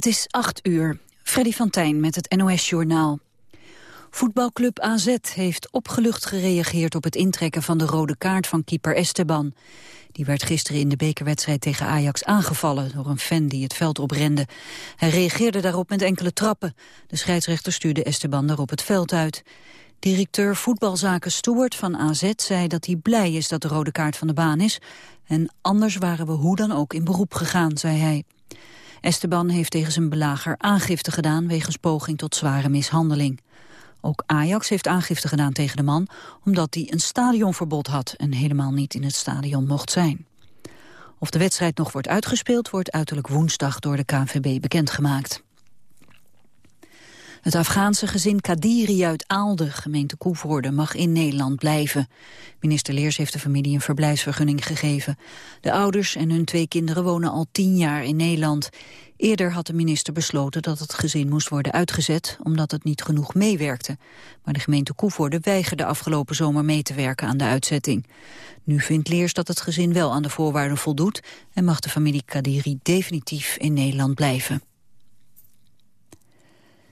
Het is acht uur. Freddy van Tijn met het NOS-journaal. Voetbalclub AZ heeft opgelucht gereageerd op het intrekken van de rode kaart van keeper Esteban. Die werd gisteren in de bekerwedstrijd tegen Ajax aangevallen door een fan die het veld oprende. Hij reageerde daarop met enkele trappen. De scheidsrechter stuurde Esteban daarop het veld uit. Directeur voetbalzaken Stewart van AZ zei dat hij blij is dat de rode kaart van de baan is. En anders waren we hoe dan ook in beroep gegaan, zei hij. Esteban heeft tegen zijn belager aangifte gedaan wegens poging tot zware mishandeling. Ook Ajax heeft aangifte gedaan tegen de man... omdat hij een stadionverbod had en helemaal niet in het stadion mocht zijn. Of de wedstrijd nog wordt uitgespeeld... wordt uiterlijk woensdag door de KNVB bekendgemaakt. Het Afghaanse gezin Kadiri uit Aalde, gemeente Koevoorde, mag in Nederland blijven. Minister Leers heeft de familie een verblijfsvergunning gegeven. De ouders en hun twee kinderen wonen al tien jaar in Nederland. Eerder had de minister besloten dat het gezin moest worden uitgezet... omdat het niet genoeg meewerkte. Maar de gemeente Koevoorde weigerde afgelopen zomer mee te werken aan de uitzetting. Nu vindt Leers dat het gezin wel aan de voorwaarden voldoet... en mag de familie Kadiri definitief in Nederland blijven.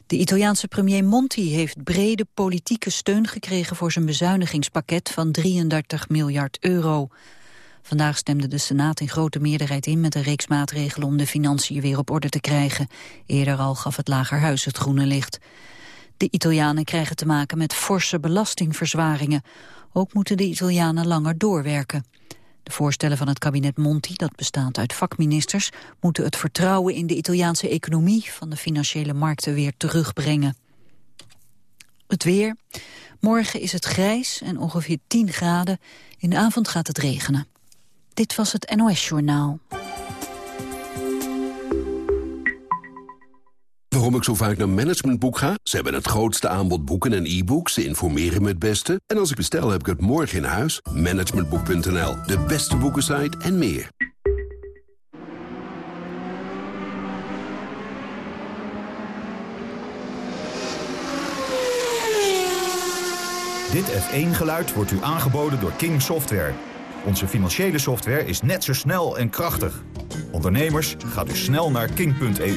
De Italiaanse premier Monti heeft brede politieke steun gekregen voor zijn bezuinigingspakket van 33 miljard euro. Vandaag stemde de Senaat in grote meerderheid in met een reeks maatregelen om de financiën weer op orde te krijgen. Eerder al gaf het Lagerhuis het groene licht. De Italianen krijgen te maken met forse belastingverzwaringen. Ook moeten de Italianen langer doorwerken. De voorstellen van het kabinet Monti, dat bestaat uit vakministers... moeten het vertrouwen in de Italiaanse economie van de financiële markten weer terugbrengen. Het weer. Morgen is het grijs en ongeveer 10 graden. In de avond gaat het regenen. Dit was het NOS Journaal. Waarom ik zo vaak naar Managementboek ga? Ze hebben het grootste aanbod boeken en e-books. Ze informeren me het beste. En als ik bestel, heb ik het morgen in huis. Managementboek.nl, de beste boekensite en meer. Dit F1-geluid wordt u aangeboden door King Software... Onze financiële software is net zo snel en krachtig. Ondernemers, gaat dus snel naar king.eu.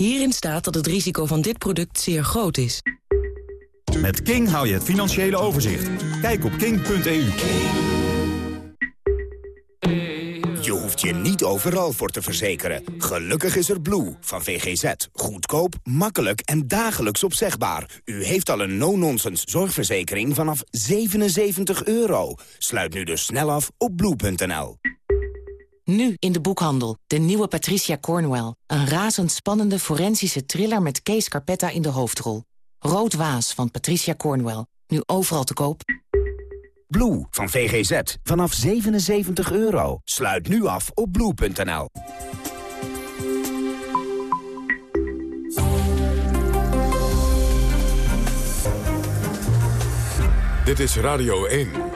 Hierin staat dat het risico van dit product zeer groot is. Met King hou je het financiële overzicht. Kijk op king.eu. Je hoeft je niet overal voor te verzekeren. Gelukkig is er Blue van VGZ. Goedkoop, makkelijk en dagelijks opzegbaar. U heeft al een no-nonsense zorgverzekering vanaf 77 euro. Sluit nu dus snel af op blue.nl. Nu in de boekhandel. De nieuwe Patricia Cornwell. Een razendspannende forensische thriller met Kees Carpetta in de hoofdrol. Rood Waas van Patricia Cornwell. Nu overal te koop. Blue van VGZ. Vanaf 77 euro. Sluit nu af op blue.nl. Dit is Radio 1.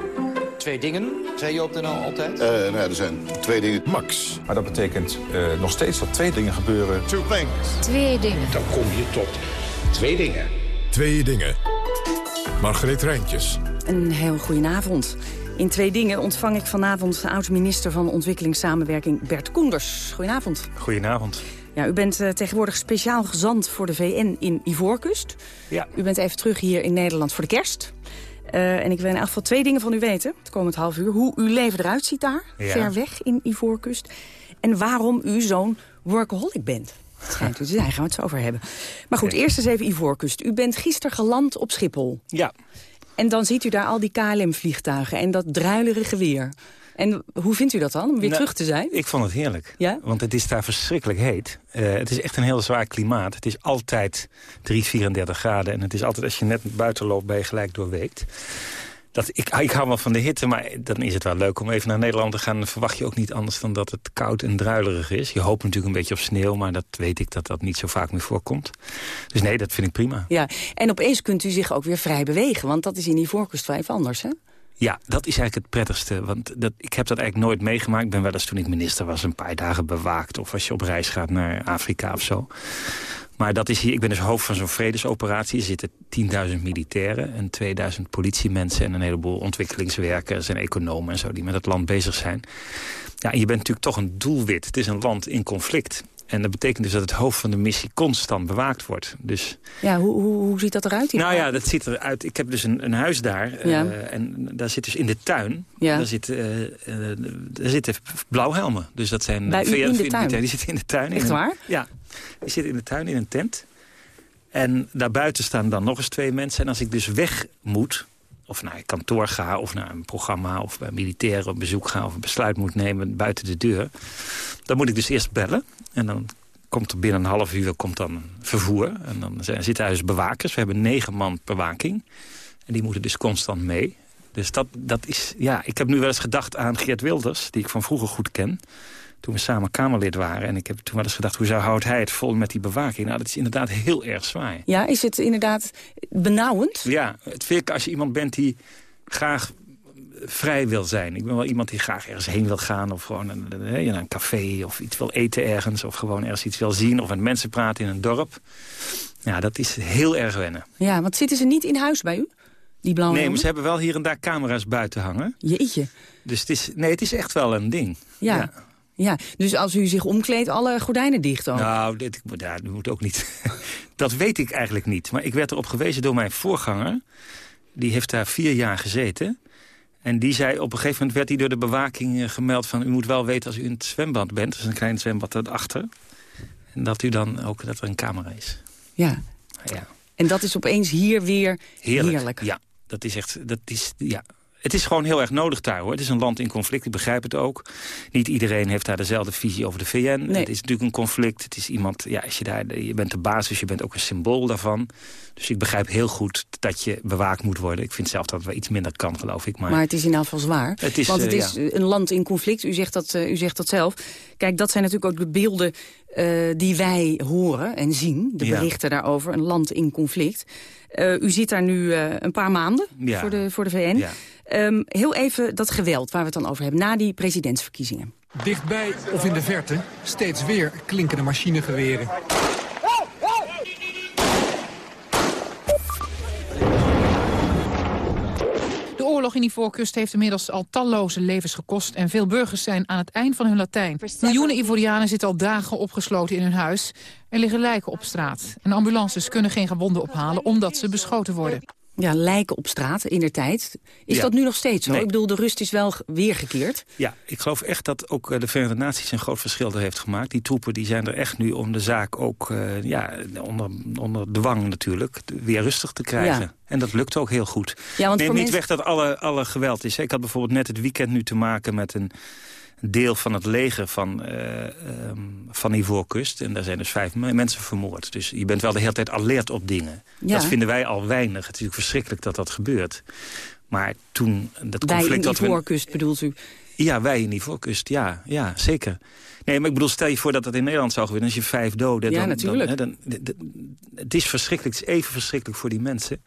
Twee dingen, zei je op de nou altijd? Uh, nou ja, er zijn twee dingen. Max. Maar dat betekent uh, nog steeds dat twee dingen gebeuren. Two things. Twee dingen. Dan kom je tot twee dingen. Twee dingen. Margreet Rijntjes. Een heel goedenavond. In Twee Dingen ontvang ik vanavond de oud-minister van Ontwikkelingssamenwerking Bert Koenders. Goedenavond. Goedenavond. Ja, u bent uh, tegenwoordig speciaal gezant voor de VN in Ivoorkust. Ja. U bent even terug hier in Nederland voor de kerst. Uh, en ik wil in elk geval twee dingen van u weten, het komend half uur. Hoe uw leven eruit ziet daar, ja. ver weg in Ivoorkust. En waarom u zo'n workaholic bent. Schijnt u te zijn, daar gaan we het zo over hebben. Maar goed, eerst eens even Ivoorkust. U bent gisteren geland op Schiphol. Ja. En dan ziet u daar al die KLM-vliegtuigen en dat druilerige weer. En hoe vindt u dat dan, om weer Nou, terug te zijn? Ik vond het heerlijk. Ja? Want het is daar verschrikkelijk heet. Eh, het is echt een heel zwaar klimaat. Het is altijd 3, 34 graden. En het is altijd, als je net buiten loopt, ben je gelijk doorweekt. Dat, ik, ik hou wel van de hitte, maar dan is het wel leuk om even naar Nederland te gaan. Dan verwacht je ook niet anders dan dat het koud en druilerig is. Je hoopt natuurlijk een beetje op sneeuw, maar dat weet ik dat dat niet zo vaak meer voorkomt. Dus nee, dat vind ik prima. Ja, en opeens kunt u zich ook weer vrij bewegen, want dat is in die voorkust vijf anders, hè? Ja, dat is eigenlijk het prettigste. Want dat, ik heb dat eigenlijk nooit meegemaakt. Ik ben wel eens toen ik minister was een paar dagen bewaakt. Of als je op reis gaat naar Afrika of zo. Maar dat is hier, ik ben dus hoofd van zo'n vredesoperatie. Er zitten 10.000 militairen en 2000 politiemensen... en een heleboel ontwikkelingswerkers en economen en zo... die met het land bezig zijn. Ja, en je bent natuurlijk toch een doelwit. Het is een land in conflict. En dat betekent dus dat het hoofd van de missie constant bewaakt wordt. Dus, ja, hoe, hoe, hoe ziet dat eruit? Hier? Nou ja, dat ziet eruit. Ik heb dus een, een huis daar. Ja. Uh, en daar zit dus in de tuin. Ja. Daar, zit, uh, uh, daar zitten blauwhelmen. Dus dat zijn Bij u in de tuin? Die zitten in de tuin. Echt waar? ja. Die zitten in de tuin in een tent. En daarbuiten staan dan nog eens twee mensen. En als ik dus weg moet, of naar een kantoor ga... of naar een programma of bij militairen op bezoek ga... of een besluit moet nemen buiten de deur... dan moet ik dus eerst bellen. En dan komt er binnen een half uur komt dan vervoer. En dan zitten daar dus bewakers. We hebben negen man bewaking. En die moeten dus constant mee. Dus dat, dat is... Ja, ik heb nu wel eens gedacht aan Geert Wilders... die ik van vroeger goed ken toen we samen Kamerlid waren. En ik heb toen wel eens gedacht, hoe zou houdt hij het vol met die bewaking? Nou, dat is inderdaad heel erg zwaar. Ja, is het inderdaad benauwend? Ja, het vind ik als je iemand bent die graag vrij wil zijn. Ik ben wel iemand die graag ergens heen wil gaan... of gewoon een, naar een café of iets wil eten ergens... of gewoon ergens iets wil zien of met mensen praten in een dorp. Ja, dat is heel erg wennen. Ja, want zitten ze niet in huis bij u? Die blauwe nee, maar ze hebben wel hier en daar camera's buiten hangen. Jeetje. Dus het is, nee, het is echt wel een ding. ja. ja. Ja, dus als u zich omkleedt, alle gordijnen dicht dan? Nou, dit, ja, dat moet ook niet. dat weet ik eigenlijk niet. Maar ik werd erop gewezen door mijn voorganger. Die heeft daar vier jaar gezeten. En die zei, op een gegeven moment werd hij door de bewaking eh, gemeld... van u moet wel weten als u in het zwembad bent. Dat is een klein zwembad erachter. En dat u dan ook, dat er een camera is. Ja. ja. En dat is opeens hier weer heerlijk. heerlijk. Ja, dat is echt, dat is, ja, het is gewoon heel erg nodig daar, hoor. Het is een land in conflict, ik begrijp het ook. Niet iedereen heeft daar dezelfde visie over de VN. Het is natuurlijk een conflict. Het is iemand, ja, als je, daar, je bent de basis, je bent ook een symbool daarvan. Dus ik begrijp heel goed dat je bewaakt moet worden. Ik vind zelf dat het wel iets minder kan, geloof ik. Maar, maar het is in ieder geval zwaar. Het is, Want het uh, is een land in conflict, u zegt, dat, uh, u zegt dat zelf. Kijk, dat zijn natuurlijk ook de beelden uh, die wij horen en zien. De berichten ja. daarover, een land in conflict. u zit daar nu een paar maanden ja. voor, de, voor de VN. Ja. Um, heel even dat geweld waar we het dan over hebben, na die presidentsverkiezingen. Dichtbij of in de verte, steeds weer klinkende machinegeweren. Oorlog in die voorkust heeft inmiddels al talloze levens gekost... en veel burgers zijn aan het eind van hun Latijn. Miljoenen Ivorianen zitten al dagen opgesloten in hun huis. Er liggen lijken op straat. En ambulances kunnen geen gewonden ophalen omdat ze beschoten worden ja, lijken op straat in de tijd. Is dat nu nog steeds zo? Ik bedoel, de rust is wel weergekeerd. Ja, ik geloof echt dat ook eh, de Verenigde Naties een groot verschil er heeft gemaakt. Die troepen die zijn er echt nu om de zaak ook uh, ja, onder, onder dwang natuurlijk weer rustig te krijgen. Ja. En dat lukt ook heel goed. Ja, want Neem niet mensen... weg dat alle, alle geweld is. Ik had bijvoorbeeld net het weekend nu te maken met een deel van het leger van, uh, um, van Ivoorkust. En daar zijn dus vijf mensen vermoord. Dus je bent wel de hele tijd alert op dingen. Ja. Dat vinden wij al weinig. Het is natuurlijk verschrikkelijk dat dat gebeurt. Maar toen... Dat Wij conflict in Ivoorkust we... bedoelt u? Ja, wij in Ivoorkust, ja, ja, zeker. Nee, maar ik bedoel, stel je voor dat dat in Nederland zou gebeuren. Als je vijf doden... Ja, dan, natuurlijk. Dan, dan, het is verschrikkelijk, het is even verschrikkelijk voor die mensen.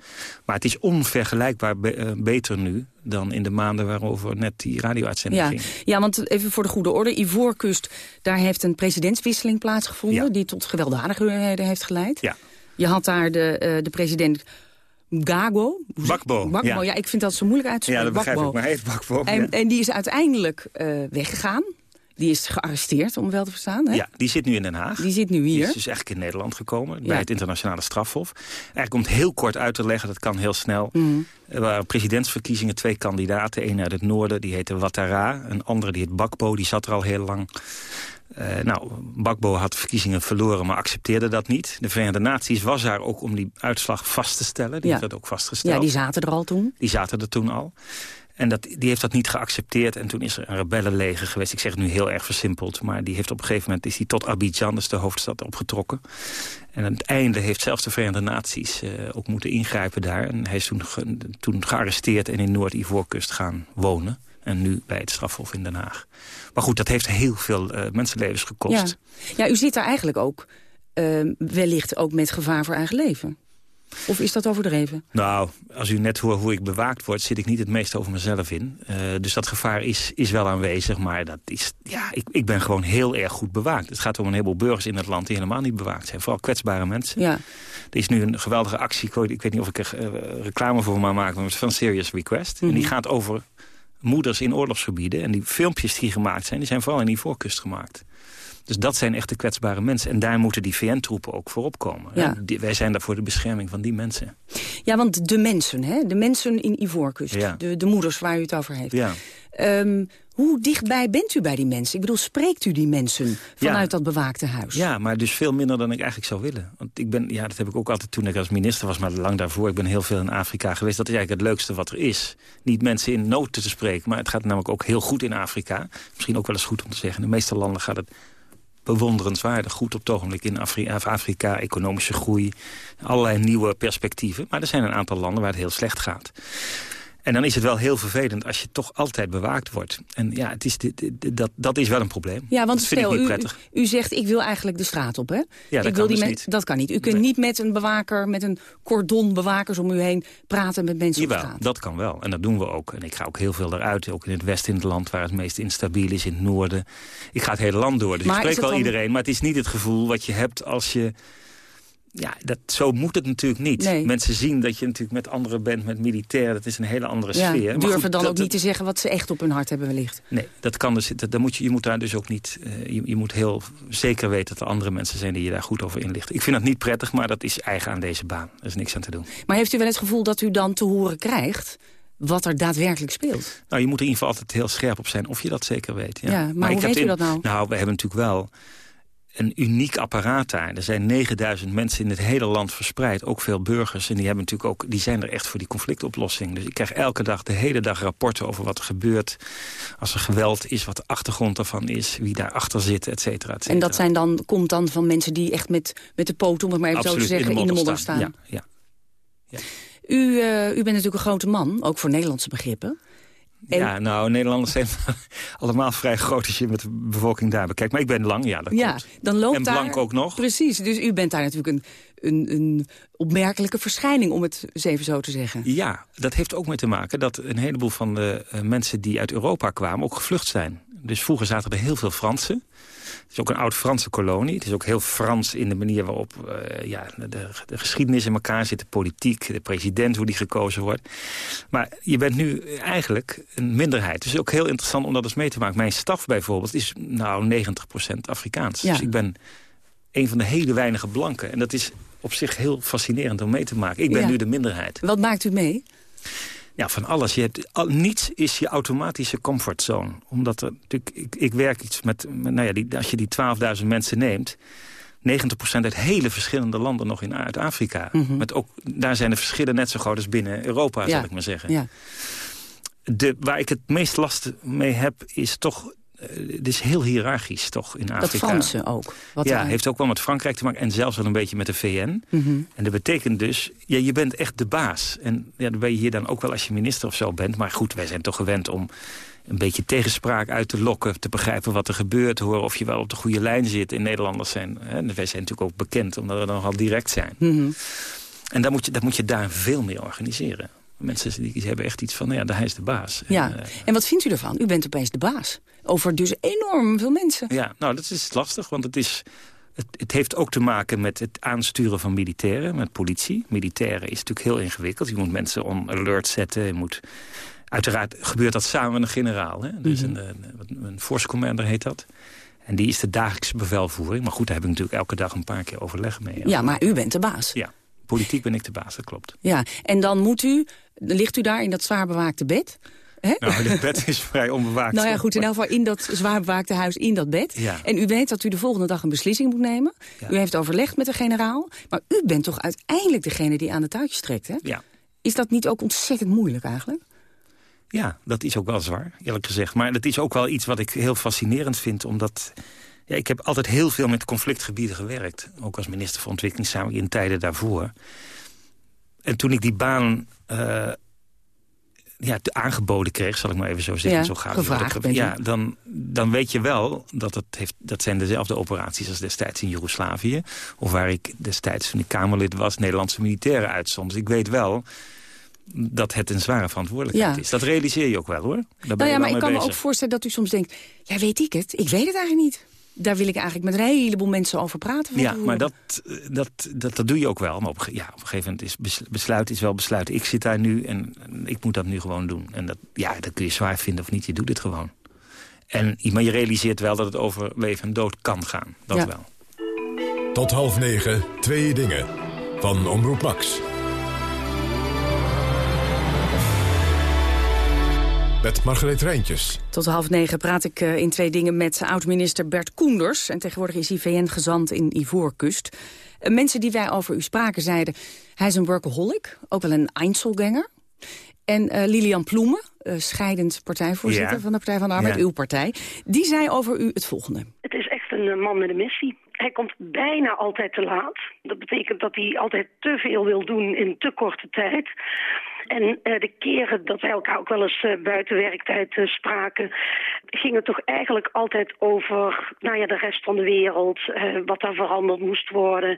Maar het is onvergelijkbaar be, uh, beter nu dan in de maanden waarover net die radio-uitzending ja. ging. Ja, want even voor de goede orde. Ivoorkust, daar heeft een presidentswisseling plaatsgevonden... Ja. die tot gewelddadigheden heeft geleid. Ja. Je had daar de, uh, de president Gago. Bakbo. Bakbo, ja. ja. ik vind dat zo moeilijk uit te spreken. Ja, dat begrijp Bakbo. ik, maar heet Bakbo. En, ja. en die is uiteindelijk uh, weggegaan. Die is gearresteerd, om wel te verstaan. Hè? Ja, die zit nu in Den Haag. Die zit nu hier. Die is dus eigenlijk in Nederland gekomen, ja. bij het internationale strafhof. Eigenlijk om het heel kort uit te leggen, dat kan heel snel. Mm. Er waren presidentsverkiezingen, twee kandidaten. Eén uit het noorden, die heette Ouattara. Een andere, die heet Bakbo, die zat er al heel lang. Uh, nou, Bakbo had de verkiezingen verloren, maar accepteerde dat niet. De Verenigde Naties was daar ook om die uitslag vast te stellen. Die ja. heeft dat ook vastgesteld. Ja, die zaten er al toen. Die zaten er toen al. En dat, die heeft dat niet geaccepteerd. En toen is er een rebellenleger geweest. Ik zeg het nu heel erg versimpeld. Maar die heeft op een gegeven moment is die tot Abidjan, dus de hoofdstad, opgetrokken. En aan het einde heeft zelfs de Verenigde Naties uh, ook moeten ingrijpen daar. En hij is toen, toen gearresteerd en in Noord-Ivoorkust gaan wonen. En nu bij het strafhof in Den Haag. Maar goed, dat heeft heel veel uh, mensenlevens gekost. Ja. u zit daar eigenlijk ook uh, wellicht ook met gevaar voor eigen leven. Of is dat overdreven? Nou, als u net hoort hoe ik bewaakt word... zit ik niet het meest over mezelf in. Uh, dus dat gevaar is, is wel aanwezig. Maar dat is, ja, ik, ik ben gewoon heel erg goed bewaakt. Het gaat om een heleboel burgers in het land die helemaal niet bewaakt zijn. Vooral kwetsbare mensen. Ja. Er is nu een geweldige actie. Ik weet niet of ik er uh, reclame voor mag maken. Maar het is van Serious Request. Mm -hmm. En die gaat over moeders in oorlogsgebieden. En die filmpjes die gemaakt zijn, die zijn vooral in die voorkust gemaakt. Dus dat zijn echt de kwetsbare mensen. En daar moeten die VN-troepen ook voor opkomen. Ja. wij zijn daar voor de bescherming van die mensen. Ja, want de mensen, hè? de mensen in Ivoorkust. Ja. De, de moeders waar u het over heeft. Ja. Um, hoe dichtbij bent u bij die mensen? Ik bedoel, spreekt u die mensen vanuit dat bewaakte huis? Ja, maar dus veel minder dan ik eigenlijk zou willen. Want ik ben, ja, dat heb ik ook altijd toen ik als minister was, maar lang daarvoor. Ik ben heel veel in Afrika geweest. Dat is eigenlijk het leukste wat er is. Niet mensen in nood te spreken, maar het gaat namelijk ook heel goed in Afrika. Misschien ook wel eens goed om te zeggen. In de meeste landen gaat het bewonderenswaardig goed op het ogenblik in Afrika. Economische groei, allerlei nieuwe perspectieven. Maar er zijn een aantal landen waar het heel slecht gaat. En dan is het wel heel vervelend als je toch altijd bewaakt wordt. En ja, het is, dat, dat is wel een probleem. Ja, want dat vind stel, ik niet prettig. U, u, zegt, ik wil eigenlijk de straat op, hè? Ja, dat ik kan wil dus die niet. Dat kan niet. U kunt niet met een bewaker, met een cordon bewakers om u heen... praten met mensen Jawel, op straat. dat kan wel. En dat doen we ook. En ik ga ook heel veel eruit. Ook in het westen in het land waar het meest instabiel is. In het noorden. Ik ga het hele land door. Dus Maar ik spreek wel dan- iedereen. Maar het is niet het gevoel wat je hebt als je... Ja, dat, zo moet het natuurlijk niet. Nee. Mensen zien dat je natuurlijk met anderen bent, met militair. Dat is een hele andere Ja, sfeer. Durven goed, dan dat- ook niet te zeggen wat ze echt op hun hart hebben wellicht. Nee, dat kan dus. Dat, dan moet je, je moet daar dus ook niet. eh, je, je moet heel zeker weten dat er andere mensen zijn die je daar goed over inlichten. Ik vind dat niet prettig, maar dat is eigen aan deze baan. Er is niks aan te doen. Maar heeft u wel het gevoel dat u dan te horen krijgt... wat er daadwerkelijk speelt? Nou, je moet er in ieder geval altijd heel scherp op zijn of je dat zeker weet. Ja, Ja, maar hoe ik heb weet u dat nou? Nou, we hebben natuurlijk wel een uniek apparaat daar. Er zijn 9000 mensen in het hele land verspreid, ook veel burgers. En die, hebben natuurlijk ook, die zijn er echt voor die conflictoplossing. Dus ik krijg elke dag, de hele dag rapporten over wat er gebeurt. Als er geweld is, wat de achtergrond daarvan is, wie daarachter zit, et cetera, et cetera. En dat zijn dan, komt dan van mensen die echt met, met de poot, om het maar even zo te zeggen, in de modder staan. Ja, ja. U, eh, u bent natuurlijk een grote man, ook voor Nederlandse begrippen. En- Ja, nou, Nederlanders zijn allemaal vrij groot als je met de bevolking daar bekijkt. Maar ik ben lang, ja, dat ja, klopt. dan loopt en daar... blank ook nog. Precies, dus u bent daar natuurlijk een, een, een opmerkelijke verschijning, om het eens even zo te zeggen. Ja, dat heeft ook mee te maken dat een heleboel van de eh, mensen die uit Europa kwamen ook gevlucht zijn. Dus vroeger zaten er heel veel Fransen. Het is ook een oud Franse kolonie. Het is ook heel Frans in de manier waarop eh, ja, de, de geschiedenis in elkaar zit. De politiek, de president, hoe die gekozen wordt. Maar je bent nu eigenlijk een minderheid. Dus ook heel interessant om dat eens mee te maken. Mijn staf bijvoorbeeld is nou 90% Afrikaans. Ja. Dus ik ben een van de hele weinige blanken. En dat is op zich heel fascinerend om mee te maken. Ik ben Ja. nu de minderheid. Wat maakt u mee? Ja, van alles. Je hebt, al, niets is je automatische comfortzone. Omdat er natuurlijk, ik, ik werk iets met, met nou ja, die, als je die 12.000 mensen neemt... 90% uit hele verschillende landen nog in uit Afrika. Mhm. Met ook, daar zijn de verschillen net zo groot als binnen Europa, Ja. zal ik maar zeggen. Ja. De, waar ik het meest last mee heb, is toch... eh, Het is heel hiërarchisch, toch, in Dat Afrika. Franse ook. Wat ja, heeft ook wel met Frankrijk te maken. En zelfs wel een beetje met de VN. Mhm. En dat betekent dus, ja, je bent echt de baas. En ja, dan ben je hier dan ook wel als je minister of zo bent. Maar goed, wij zijn toch gewend om een beetje tegenspraak uit te lokken... te begrijpen wat er gebeurt, horen of je wel op de goede lijn zit. In Nederlanders zijn, hè, wij zijn natuurlijk ook bekend omdat we nogal direct zijn. Mhm. En dan moet je, dat moet je daar veel meer organiseren. Mensen die hebben echt iets van, nou ja, hij is de baas. Ja, En, eh, en wat vindt u ervan? U bent opeens de baas. Over dus enorm veel mensen. Ja, nou, dat is lastig, want het, is, het, het heeft ook te maken met het aansturen van militairen, met politie. Militairen is natuurlijk heel ingewikkeld. Je moet mensen on alert zetten. Je moet, uiteraard gebeurt dat samen met een generaal. Hè? Dus Mhm. een, een, een force commander heet dat. En die is de dagelijkse bevelvoering. Maar goed, daar heb ik natuurlijk elke dag een paar keer overleg mee. Ja, maar u bent de baas. Ja, politiek ben ik de baas, dat klopt. Ja, en dan moet u, ligt u daar in dat zwaar bewaakte bed. Hè? Nou, dit bed is vrij onbewaakt. Nou ja, goed, in elk geval in dat zwaar bewaakte huis, in dat bed. Ja. En u weet dat u de volgende dag een beslissing moet nemen. U heeft overlegd met de generaal. Maar u bent toch uiteindelijk degene die aan de touwtjes trekt, hè? Ja. Is dat niet ook ontzettend moeilijk eigenlijk? Ja, dat is ook wel zwaar, eerlijk gezegd. Maar dat is ook wel iets wat ik heel fascinerend vind, omdat... Ja, ik heb altijd heel veel met conflictgebieden gewerkt. Ook als minister van Ontwikkelingssamenwerking in tijden daarvoor. En toen ik die baan uh, ja, aangeboden kreeg, zal ik maar even zo zeggen. Ja, zo gaat gevraagd. Ja, dan, dan weet je wel dat het heeft, dat zijn dezelfde operaties als destijds in Joegoslavië. Of waar ik destijds, toen ik Kamerlid was, Nederlandse militairen uitzond. Dus ik weet wel dat het een zware verantwoordelijkheid Ja. is. Dat realiseer je ook wel, hoor. Daar Nou ja, maar ik kan me ook voorstellen dat u soms denkt... ja, weet ik het? Ik weet het eigenlijk niet. Daar wil ik eigenlijk met een heleboel mensen over praten. van Ja, maar dat, dat, dat, dat doe je ook wel. Maar op, ja, op een gegeven moment is bes- besluit is wel besluit. Ik zit daar nu en ik moet dat nu gewoon doen. En dat, ja, dat kun je zwaar vinden of niet. Je doet het gewoon. En, maar je realiseert wel dat het over leven en dood kan gaan. Dat Ja. wel. Tot half negen, twee dingen. Van Omroep Max. Met Margreet Rijntjes. Tot half negen praat ik eh, in twee dingen met oud-minister Bert Koenders. En tegenwoordig is hij VN-gezant in Ivoorkust. Eh, mensen die wij over u spraken zeiden... hij is een workaholic, ook wel een Einzelganger. En eh, Lilian Ploemen, eh, scheidend partijvoorzitter Ja. van de Partij van de Arbeid, Ja. uw partij... die zei over u het volgende. Het is echt een man met een missie. Hij komt bijna altijd te laat. Dat betekent dat hij altijd te veel wil doen in te korte tijd. En eh, de keren dat wij elkaar ook wel eens eh, buiten werktijd eh, spraken... ging het toch eigenlijk altijd over nou ja, de rest van de wereld. wat daar veranderd moest worden.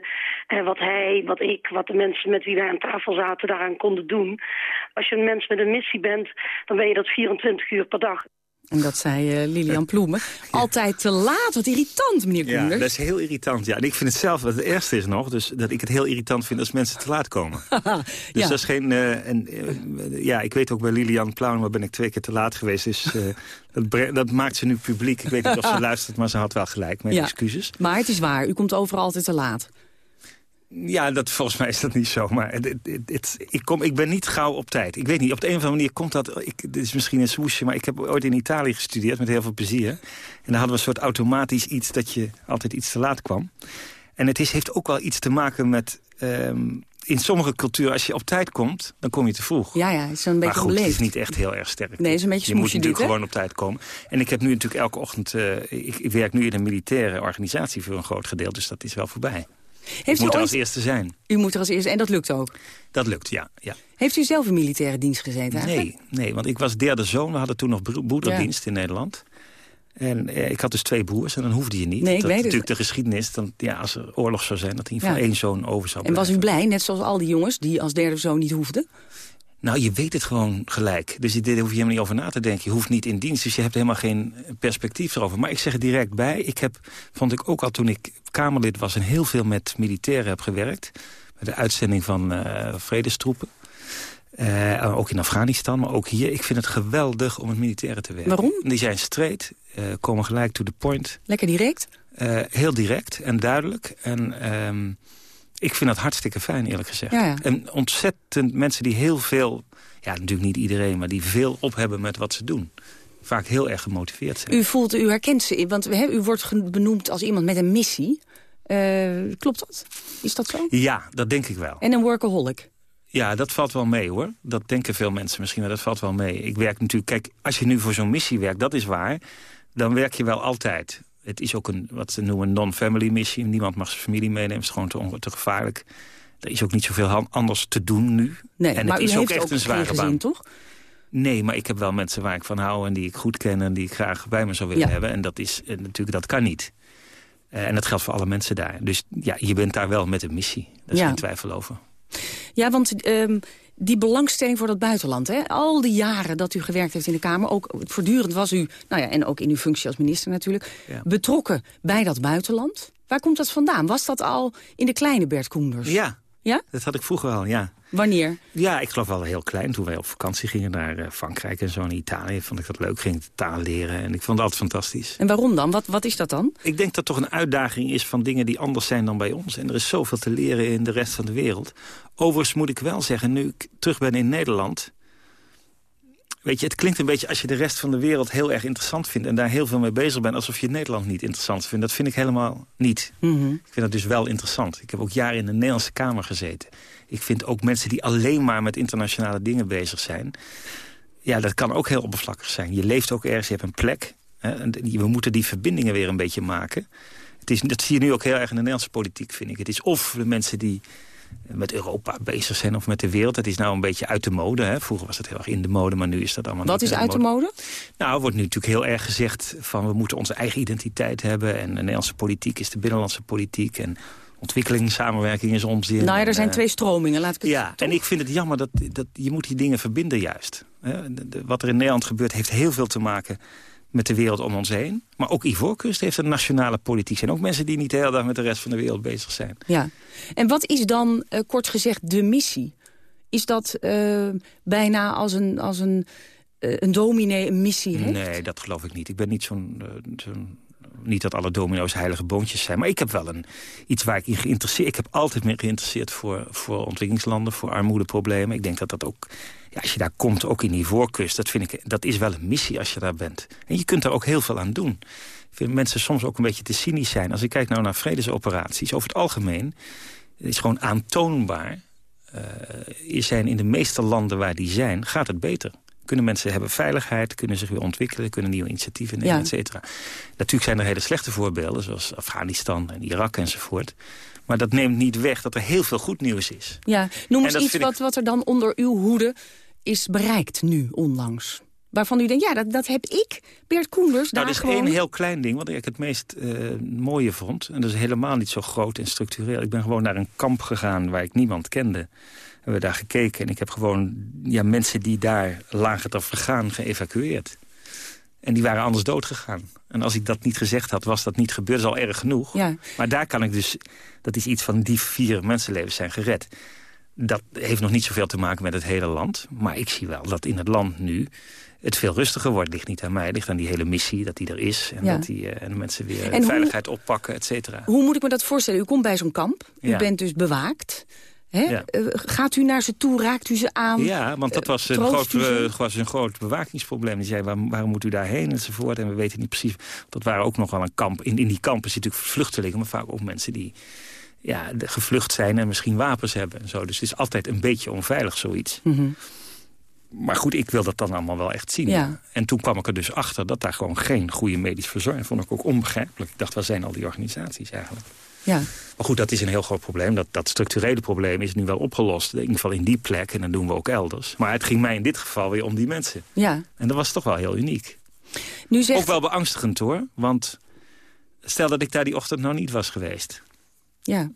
wat hij, wat ik, wat de mensen met wie wij aan tafel zaten daaraan konden doen. Als je een mens met een missie bent, dan ben je dat 24 uur per dag. En dat zei eh, Lilian Ploemen. Altijd te laat, wat irritant, meneer Ja, Koenders. dat is heel irritant. Ja. En ik vind het zelf, wat het ergste is nog, dus dat ik het heel irritant vind als mensen te laat komen. Dus Ja. dat is geen... eh, en, eh, ja, ik weet ook bij Lilian Plauwen ben ik twee keer te laat geweest. Dus dat, dat maakt ze nu publiek. Ik weet niet of ze luistert, maar ze had wel gelijk. Mijn Ja. excuses. Maar het is waar, u komt overal altijd te laat. Ja, dat, volgens mij is dat niet zo. Maar het, het- het- ik, kom, ik ben niet gauw op tijd. Ik weet niet, op de een of andere manier komt dat... Ik, dit is misschien een swoesje, maar ik heb ooit in Italië gestudeerd... met heel veel plezier. En daar hadden we een soort automatisch iets... dat je altijd iets te laat kwam. En het is, heeft ook wel iets te maken met... ehm, in sommige culturen, als je op tijd komt, dan kom je te vroeg. Ja, ja, is een Maar beetje goed, het is niet echt heel erg sterk. Nee, is een beetje Je moet natuurlijk dit, gewoon op tijd komen. En ik heb nu natuurlijk elke ochtend... eh, ik, ik werk nu in een militaire organisatie voor een groot gedeelte. Dus dat is wel voorbij. Heeft u moet er als eerste zijn. U moet er als eerste, en dat lukt ook. Dat lukt, ja. ja. Heeft u zelf in militaire dienst gezeten eigenlijk? Nee, nee, want ik was derde zoon. We hadden toen nog bro- broederdienst in Nederland. En eh, ik had dus twee broers en dan hoefde je niet. Nee, ik dat weet het. natuurlijk de geschiedenis. Dan, ja, als er oorlog zou zijn, dat geval Ja. één zoon over zou En was u blij, net zoals al die jongens die als derde zoon niet hoefden? Nou, je weet het gewoon gelijk. Dus dit hoef je helemaal niet over na te denken. Je hoeft niet in dienst, dus je hebt helemaal geen perspectief erover. Maar ik zeg er direct bij. Ik heb, vond ik ook al toen ik Kamerlid was... en heel veel met militairen heb gewerkt. Met de uitzending van eh, vredestroepen. Eh, ook in Afghanistan, maar ook hier. Ik vind het geweldig om met militairen te werken. Waarom? Die zijn straight, eh, komen gelijk to the point. Lekker direct? Heel direct en duidelijk. En ehm, ik vind dat hartstikke fijn, eerlijk gezegd. Ja, ja. En ontzettend mensen die heel veel... Ja, natuurlijk niet iedereen, maar die veel op hebben met wat ze doen. Vaak heel erg gemotiveerd zijn. U voelt, u herkent ze, want u wordt benoemd als iemand met een missie. Eh, klopt dat? Is dat zo? Ja, dat denk ik wel. En een workaholic? Ja, dat valt wel mee hoor. Dat denken veel mensen misschien, maar dat valt wel mee. Ik werk natuurlijk, kijk, als je nu voor zo'n missie werkt, dat is waar. Dan werk je wel altijd. Het is ook een, wat ze noemen, een non-family missie. Niemand mag zijn familie meenemen, het is gewoon te, gevaarlijk. Er is ook niet zoveel anders te doen nu. Nee, en maar het is ook echt ook een zware baan. toch? Nee, maar ik heb wel mensen waar ik van hou en die ik goed ken... en die ik graag bij me zou willen Ja. hebben. En dat is eh, natuurlijk, dat kan niet. Eh, en dat geldt voor alle mensen daar. Dus ja, je bent daar wel met een missie. Daar is Ja. geen twijfel over. Ja, want ehm, die belangstelling voor dat buitenland, hè? al die jaren dat u gewerkt heeft in de Kamer... ook voortdurend was u, nou ja, en ook in uw functie als minister natuurlijk... Ja. betrokken bij dat buitenland. Waar komt dat vandaan? Was dat al in de kleine Bert Koenders? Ja, Ja? dat had ik vroeger al, ja. Wanneer? Ja, ik geloof wel heel klein. Toen wij op vakantie gingen naar eh, Frankrijk en zo in Italië... vond ik dat leuk, ging de taal leren. En ik vond het altijd fantastisch. En waarom dan? Wat, wat is dat dan? Ik denk dat toch een uitdaging is van dingen die anders zijn dan bij ons. En er is zoveel te leren in de rest van de wereld. Overigens moet ik wel zeggen, nu ik terug ben in Nederland... Weet je, het klinkt een beetje als je de rest van de wereld heel erg interessant vindt... en daar heel veel mee bezig bent, alsof je Nederland niet interessant vindt. Dat vind ik helemaal niet. Mhm. Ik vind dat dus wel interessant. Ik heb ook jaren in de Nederlandse Kamer gezeten. Ik vind ook mensen die alleen maar met internationale dingen bezig zijn... ja, dat kan ook heel oppervlakkig zijn. Je leeft ook ergens, je hebt een plek. Hè, en we moeten die verbindingen weer een beetje maken. Het is, dat zie je nu ook heel erg in de Nederlandse politiek, vind ik. Het is of de mensen die met Europa bezig zijn of met de wereld. Het is nou een beetje uit de mode. Hè. Vroeger was het heel erg in de mode, maar nu is dat allemaal Wat is uit de mode? Nou, er wordt nu natuurlijk heel erg gezegd van we moeten onze eigen identiteit hebben. En de Nederlandse politiek is de binnenlandse politiek. En ontwikkelingssamenwerking is onzin. Nou ja, er zijn eh, twee stromingen, laat ik het Ja, en ik vind het jammer dat, dat je moet die dingen verbinden juist. Wat er in Nederland gebeurt heeft heel veel te maken met de wereld om ons heen. Maar ook Ivoorkust heeft een nationale politiek. zijn ook mensen die niet de hele dag met de rest van de wereld bezig zijn. Ja. En wat is dan, uh, kort gezegd, de missie? Is dat uh, bijna als een, als een, uh, een dominee een missie heeft? Nee, dat geloof ik niet. Ik ben niet zo'n... Zo niet dat alle domino's heilige boontjes zijn. Maar ik heb wel een, iets waar ik in geïnteresseerd... Ik heb altijd meer geïnteresseerd voor, voor ontwikkelingslanden, voor armoedeproblemen. Ik denk dat dat ook ja, als je daar komt, ook in die voorkust, dat, vind ik, dat is wel een missie als je daar bent. En je kunt daar ook heel veel aan doen. Ik vind mensen soms ook een beetje te cynisch zijn. Als ik kijk nou naar vredesoperaties, over het algemeen... is gewoon aantoonbaar... Uh, zijn in de meeste landen waar die zijn, gaat het beter. Kunnen mensen hebben veiligheid, kunnen zich weer ontwikkelen... kunnen nieuwe initiatieven nemen, ja. et cetera. Natuurlijk zijn er hele slechte voorbeelden, zoals Afghanistan en Irak enzovoort. Maar dat neemt niet weg dat er heel veel goed nieuws is. Ja, noem eens iets wat, wat er dan onder uw hoede is bereikt nu onlangs. Waarvan u denkt, ja, dat, dat heb ik, Beert Koenders, nou, daar dat is één heel klein ding wat ik het meest uh, mooie vond. En dat is helemaal niet zo groot en structureel. Ik ben gewoon naar een kamp gegaan waar ik niemand kende. We hebben daar gekeken en ik heb gewoon ja, mensen die daar lagen te vergaan geëvacueerd. En die waren anders doodgegaan. En als ik dat niet gezegd had, was dat niet gebeurd. Dat is al erg genoeg. Ja. Maar daar kan ik dus... Dat is iets van die vier mensenlevens zijn gered. Dat heeft nog niet zoveel te maken met het hele land. Maar ik zie wel dat in het land nu het veel rustiger wordt. ligt niet aan mij, ligt aan die hele missie, dat die er is. En dat die uh, en mensen weer en veiligheid oppakken, et cetera. Hoe moet ik me dat voorstellen? U komt bij zo'n kamp, u bent dus bewaakt. Ja. Uh, gaat u naar ze toe, raakt u ze aan? Ja, want dat was, uh, een, groot, uh, was een groot bewakingsprobleem. Die zei, waar, waarom moet u daarheen enzovoort. En we weten niet precies, dat waren ook nog wel een kamp. In, in die kampen zitten natuurlijk vluchtelingen, maar vaak ook mensen die ja, gevlucht zijn en misschien wapens hebben. En zo. Dus het is altijd een beetje onveilig, zoiets. Mm -hmm. Maar goed, ik wil dat dan allemaal wel echt zien. Ja. En toen kwam ik er dus achter dat daar gewoon geen goede medische verzorging... vond ik ook onbegrijpelijk. Ik dacht, waar zijn al die organisaties eigenlijk? Ja. Maar goed, dat is een heel groot probleem. Dat, dat structurele probleem is nu wel opgelost. In ieder geval in die plek, en dat doen we ook elders. Maar het ging mij in dit geval weer om die mensen. Ja. En dat was toch wel heel uniek. Nu zegt... Ook wel beangstigend hoor, want stel dat ik daar die ochtend nou niet was geweest. Ja.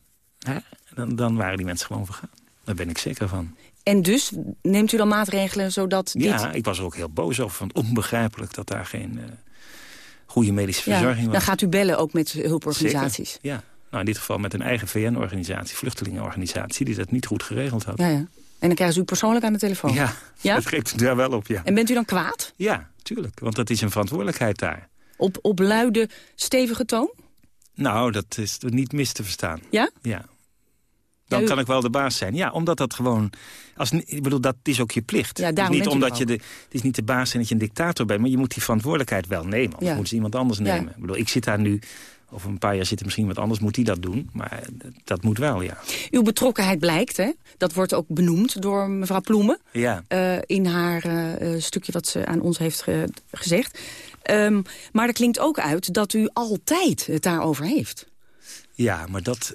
Dan, dan waren die mensen gewoon vergaan. Daar ben ik zeker van. En dus neemt u dan maatregelen zodat Ja, ik was er ook heel boos over. Want onbegrijpelijk dat daar geen uh, goede medische verzorging ja, was. Dan gaat u bellen ook met hulporganisaties. Zeker, ja. Nou, in dit geval met een eigen VN-organisatie, vluchtelingenorganisatie... die dat niet goed geregeld had. Ja, ja. En dan krijgen ze u persoonlijk aan de telefoon? Ja, ja? dat geeft u daar wel op, ja. En bent u dan kwaad? Ja, tuurlijk. Want dat is een verantwoordelijkheid daar. Op, op luide, stevige toon? Nou, dat is niet mis te verstaan. Ja? Ja. Dan kan ik wel de baas zijn. Ja, omdat dat gewoon... Als, ik bedoel, dat is ook je plicht. Ja, het, is niet omdat je de, het is niet de baas zijn dat je een dictator bent... maar je moet die verantwoordelijkheid wel nemen. Anders ja. moet ze iemand anders nemen. Ik bedoel, ik zit daar nu over een paar jaar zit er misschien wat anders, moet hij dat doen. Maar dat moet wel, ja. Uw betrokkenheid blijkt, hè? Dat wordt ook benoemd door mevrouw Ploemen. Ja. Uh, in haar uh, stukje wat ze aan ons heeft ge gezegd. Um, maar er klinkt ook uit dat u altijd het daarover heeft. Ja, maar dat,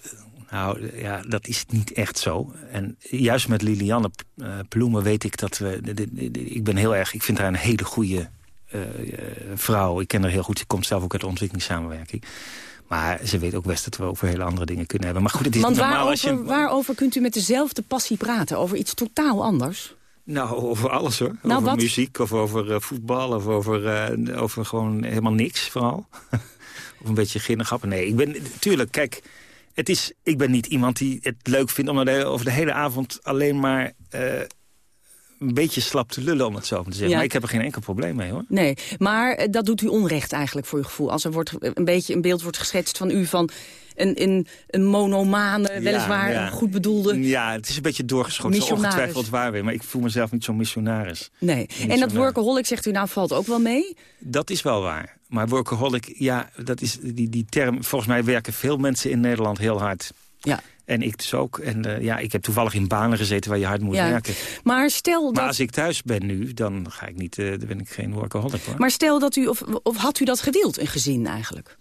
nou, ja, dat is niet echt zo. En juist met Lilianne Ploemen weet ik dat we... Ik ben heel erg... Ik vind haar een hele goede uh, vrouw. Ik ken haar heel goed. Ze komt zelf ook uit de ontwikkelingssamenwerking. Maar ze weet ook best dat we over hele andere dingen kunnen hebben. Maar goed, het is Want waarover, als je... waarover kunt u met dezelfde passie praten? Over iets totaal anders? Nou, over alles hoor. Nou, over wat? muziek of over uh, voetbal of over, uh, over gewoon helemaal niks vooral. of een beetje ginnegappen. Nee, ik ben natuurlijk, kijk... Het is, ik ben niet iemand die het leuk vindt om de, over de hele avond alleen maar... Uh, een beetje slap te lullen, om het zo te zeggen. Ja. Maar ik heb er geen enkel probleem mee, hoor. Nee, maar dat doet u onrecht eigenlijk voor uw gevoel. Als er wordt, een beetje een beeld wordt geschetst van u van een, een, een monomane, weliswaar ja. goed bedoelde... Ja, het is een beetje doorgeschoten, zo ongetwijfeld waar weer. Maar ik voel mezelf niet zo'n missionaris. Nee, en dat workaholic, zegt u nou, valt ook wel mee? Dat is wel waar. Maar workaholic, ja, dat is die, die term... Volgens mij werken veel mensen in Nederland heel hard Ja. En ik dus ook. En uh, ja, ik heb toevallig in banen gezeten waar je hard moet Ja. werken. Maar stel Maar dat... als ik thuis ben nu, dan ga ik niet, eh, dan ben ik geen workaholic hoor. Maar stel dat u, of, of had u dat gewild, een gezin eigenlijk?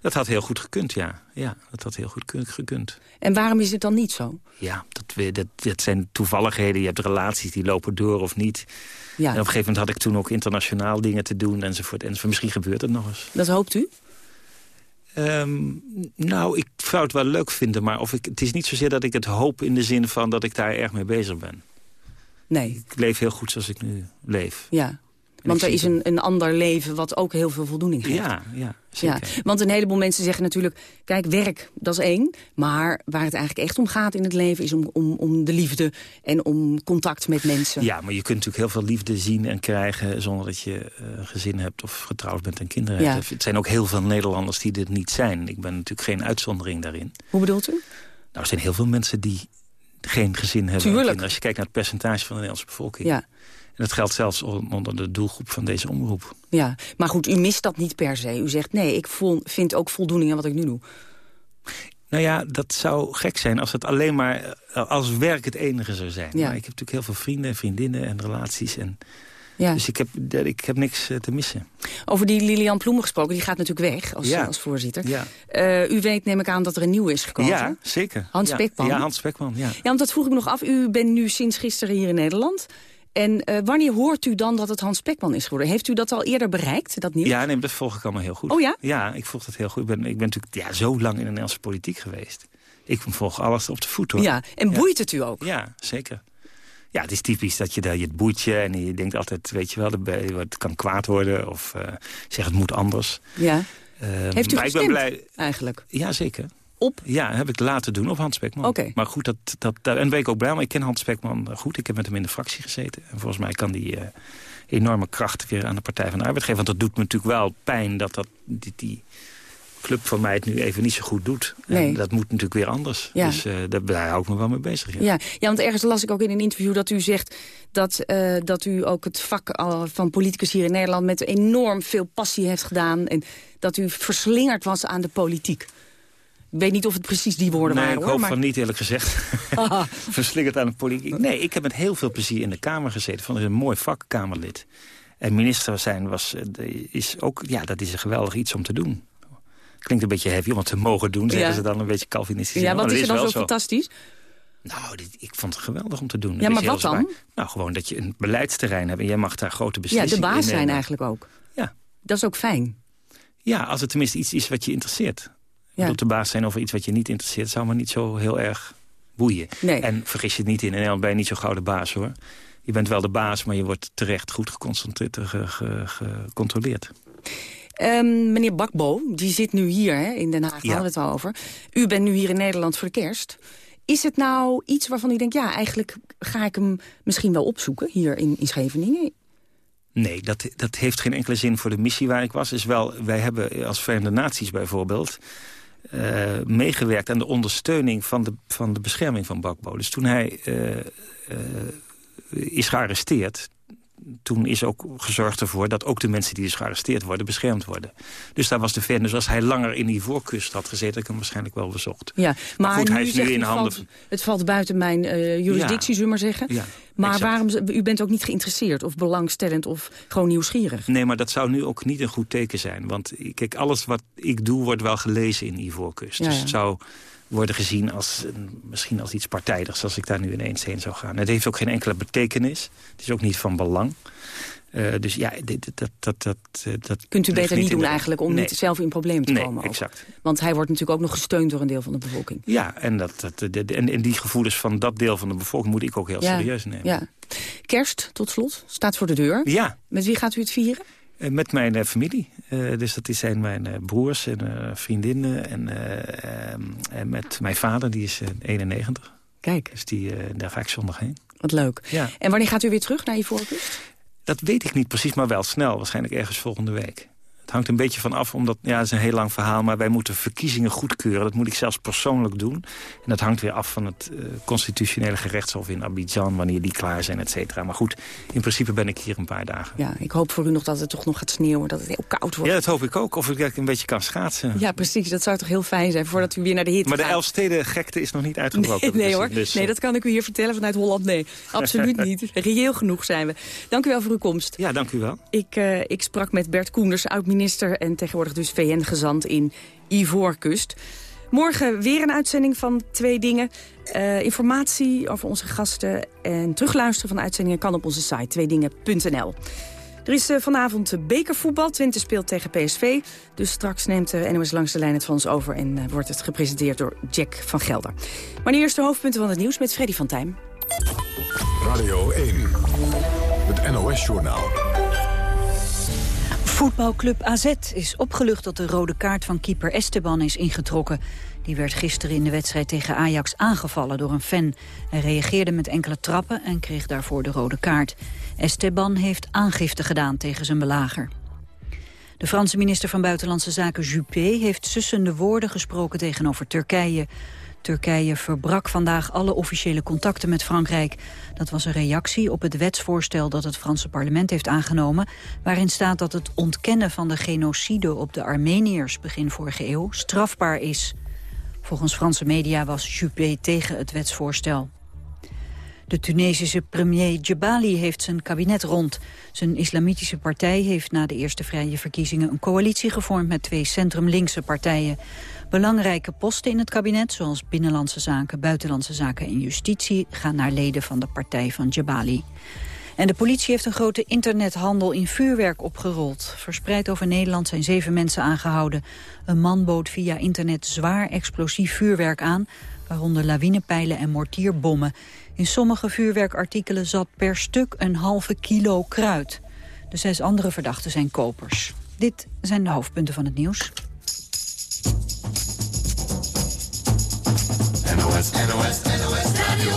Dat had heel goed gekund, ja. Ja, dat had heel goed kun- gekund. En waarom is het dan niet zo? Ja, dat, we- dat, dat zijn toevalligheden. Je hebt relaties die lopen door of niet. Ja. En op een gegeven moment had ik toen ook internationaal dingen te doen enzovoort. enzovoort. Misschien gebeurt het nog eens. Dat hoopt u? Ehm, nou, ik zou het wel leuk vinden, maar of ik, het is niet zozeer dat ik het hoop in de zin van dat ik daar erg mee bezig ben. Nee. Ik leef heel goed zoals ik nu leef. Ja. Want er is een, een ander leven wat ook heel veel voldoening geeft. Ja, ja, zeker. Ja, want een heleboel mensen zeggen natuurlijk... kijk, werk, dat is één. Maar waar het eigenlijk echt om gaat in het leven... is om, om, om de liefde en om contact met mensen. Ja, maar je kunt natuurlijk heel veel liefde zien en krijgen... zonder dat je eh, een gezin hebt of getrouwd bent en kinderen Ja. hebt. Het zijn ook heel veel Nederlanders die dit niet zijn. Ik ben natuurlijk geen uitzondering daarin. Hoe bedoelt u? Nou, er zijn heel veel mensen die geen gezin hebben. en Tuurlijk. Als je kijkt naar het percentage van de Nederlandse bevolking. Ja. En dat geldt zelfs on- onder de doelgroep van deze omroep. Ja, maar goed, u mist dat niet per se. U zegt, nee, ik vind ook voldoening aan wat ik nu doe. Nou ja, dat zou gek zijn als het alleen maar eh, als werk het enige zou zijn. Ja. Maar ik heb natuurlijk heel veel vrienden en vriendinnen en relaties. En, Ja. Dus ik heb, ik heb niks eh, te missen. Over die Lilian Ploemen gesproken, die gaat natuurlijk weg als, Ja. als voorzitter. Ja, Eh, u weet, neem ik aan, dat er een nieuwe is gekomen. ja zeker. Hans ja. Spekman? Ja, Hans Spekman, ja. Ja, want dat vroeg ik me nog af. U bent nu sinds gisteren hier in Nederland. En eh, wanneer hoort u dan dat het Hans Spekman is geworden? Heeft u dat al eerder bereikt, dat nieuws? Ja, nee, dat volg ik allemaal heel goed. Oh ja? Ja, ik volg dat heel goed. Ik ben, ik ben natuurlijk ja, zo lang in de Nederlandse politiek geweest. Ik volg alles op de voet, hoor. Ja, en boeit het u ook? Ja, zeker. Ja, het is typisch dat je daar je het boetje en je denkt altijd, weet je wel, het kan kwaad worden of eh zeg het moet anders. Ja. Eh, Heeft u maar ik ben blij. eigenlijk? Ja, zeker. Op? Ja, heb ik laten doen op Hans Spekman. Maar goed, dat, dat, daar en daar ben ik ook blij mee. Ik ken Hans Spekman goed. Ik heb met hem in de fractie gezeten. En volgens mij kan die eh, enorme kracht weer aan de Partij van de Arbeid geven. Want dat doet me natuurlijk wel pijn dat, dat die, die club van mij het nu even niet zo goed doet. Nee. En dat moet natuurlijk weer anders. Ja. Dus eh, daar, daar hou ik me wel mee bezig. Ja. Ja. ja, want ergens las ik ook in een interview dat u zegt... dat, eh, dat u ook het vak van politicus hier in Nederland... met enorm veel passie heeft gedaan... en dat u verslingerd was aan de politiek. Ik weet niet of het precies die woorden Nee, waren, ik hoor. hoop maar... van niet eerlijk gezegd. Verslingerd aan de politiek. Nee, ik heb met heel veel plezier in de Kamer gezeten. Het een mooi vak, Kamerlid. En minister zijn was, eh, is ook, ja, dat is een geweldig iets om te doen. Klinkt een beetje heavy om het te mogen doen, zeggen Ja. ze dan een beetje Calvinistisch. Ja, wat is er dan zo fantastisch? Nou, dit, ik vond het geweldig om te doen. Ja, maar wat dan? zwaar. Nou, gewoon dat je een beleidsterrein hebt en jij mag daar grote Ja, beslissingen de baas in zijn eigenlijk ook. Ja. Dat is ook fijn. Ja, als het tenminste iets is wat je interesseert. Ja. De baas zijn over iets wat je niet interesseert... zou me niet zo heel erg boeien. Nee. En vergis je het niet in, in Nederland ben je niet zo gauw de baas, hoor. Je bent wel de baas, maar je wordt terecht goed geconcentreerd, ge- ge- gecontroleerd. Ehm, meneer Bakbo, die zit nu hier hè, in Den Haag, daar Ja. hadden we het al over. U bent nu hier in Nederland voor de kerst. Is het nou iets waarvan u denkt, ja, eigenlijk ga ik hem misschien wel opzoeken... hier in, in Scheveningen? Nee, dat, dat heeft geen enkele zin voor de missie waar ik was. Is wel, wij hebben als Verenigde Naties bijvoorbeeld... eh, meegewerkt aan de ondersteuning van de, van de bescherming van Bakbo. Dus toen hij eh, eh, is gearresteerd... toen is ook gezorgd ervoor dat ook de mensen die dus gearresteerd worden... beschermd worden. Dus daar was de VN. Dus als hij langer in die voorkust had gezeten... had ik hem waarschijnlijk wel bezocht. Ja, maar, goed, hij is nu zegt in handen Valt, het valt buiten mijn eh, juridictie, zullen we maar zeggen. Ja, maar exact. waarom, u bent ook niet geïnteresseerd of belangstellend of gewoon nieuwsgierig? Nee, maar dat zou nu ook niet een goed teken zijn. Want kijk, alles wat ik doe wordt wel gelezen in Ivoorkust. Ja, Dus ja. het zou worden gezien als misschien als iets partijdigs... als ik daar nu ineens heen zou gaan. Het heeft ook geen enkele betekenis. Het is ook niet van belang. Eh, dus ja, dit, dat, dat, dat, eh, dat Kunt u beter niet doen de- eigenlijk om Nee. niet zelf in problemen te Nee, komen? ook. exact. Want hij wordt natuurlijk ook nog gesteund door een deel van de bevolking. Ja, en, dat, dat, de- de- en, en die gevoelens van dat deel van de bevolking... moet ik ook heel serieus nemen. Ja. Kerst, tot slot, staat voor de deur. Ja, Met wie gaat u het vieren? Eh, Met mijn eh, familie. Eh, dus dat zijn mijn broers en vriendinnen. En, eh, ehm, en met mijn vader, die is eh, 91. Kijk, Dus die, daar ga ik zondag heen. wat leuk. Ja. En wanneer gaat u weer terug naar Ivoorkust? Dat weet ik niet precies, maar wel snel. Waarschijnlijk ergens volgende week. Het hangt een beetje van af, omdat, ja, het is een heel lang verhaal... maar wij moeten verkiezingen goedkeuren. Dat moet ik zelfs persoonlijk doen. En dat hangt weer af van het uh, constitutionele gerechtshof in Abidjan... wanneer die klaar zijn, et cetera. Maar goed, in principe ben ik hier een paar dagen. Ja, ik hoop voor u nog dat het toch nog gaat sneeuwen, dat het heel koud wordt. Ja, dat hoop ik ook. Of ik een beetje kan schaatsen. Ja, precies. Dat zou toch heel fijn zijn, voordat u weer naar de hitte maar gaat. Maar de Elfsteden-gekte is nog niet uitgebroken. Nee, nee hoor. Dus, nee, dat kan ik u hier vertellen vanuit Holland. Nee, absoluut niet. Reëel genoeg zijn we. Dank u wel voor uw komst. Ja, dank u wel. Ik, uh, ik sprak met Bert Koenders, oud-minister... en tegenwoordig dus VN-gezant in Ivoorkust. Morgen weer een uitzending van Twee Dingen. Uh, informatie over onze gasten en terugluisteren van uitzendingen... kan op onze site tweedingen.nl. Er is uh, vanavond bekervoetbal. Twente speelt tegen PSV. Dus straks neemt de NOS langs de lijn het van ons over... en uh, wordt het gepresenteerd door Jack van Gelder. Maar nu eerst de hoofdpunten van het nieuws met Freddy van Tijm. Radio 1, het NOS-journaal. Voetbalclub AZ is opgelucht dat de rode kaart van keeper Esteban is ingetrokken. Die werd gisteren in de wedstrijd tegen Ajax aangevallen door een fan. Hij reageerde met enkele trappen en kreeg daarvoor de rode kaart. Esteban heeft aangifte gedaan tegen zijn belager. De Franse minister van Buitenlandse Zaken Juppé heeft sussende woorden gesproken tegenover Turkije. Turkije verbrak vandaag alle officiële contacten met Frankrijk. Dat was een reactie op het wetsvoorstel dat het Franse parlement heeft aangenomen... waarin staat dat het ontkennen van de genocide op de Armeniërs begin vorige eeuw strafbaar is. Volgens Franse media was Juppé tegen het wetsvoorstel. De Tunesische premier Djebali heeft zijn kabinet rond. Zijn islamitische partij heeft na de eerste vrije verkiezingen... een coalitie gevormd met twee centrum-linkse partijen. Belangrijke posten in het kabinet, zoals binnenlandse zaken, buitenlandse zaken en justitie, gaan naar leden van de partij van Djebali. En de politie heeft een grote internethandel in vuurwerk opgerold. Verspreid over Nederland zijn zeven mensen aangehouden. Een man bood via internet zwaar explosief vuurwerk aan, waaronder lawinepijlen en mortierbommen. In sommige vuurwerkartikelen zat per stuk een halve kilo kruid. De zes andere verdachten zijn kopers. Dit zijn de hoofdpunten van het nieuws. NOS, NOS, NOS Radio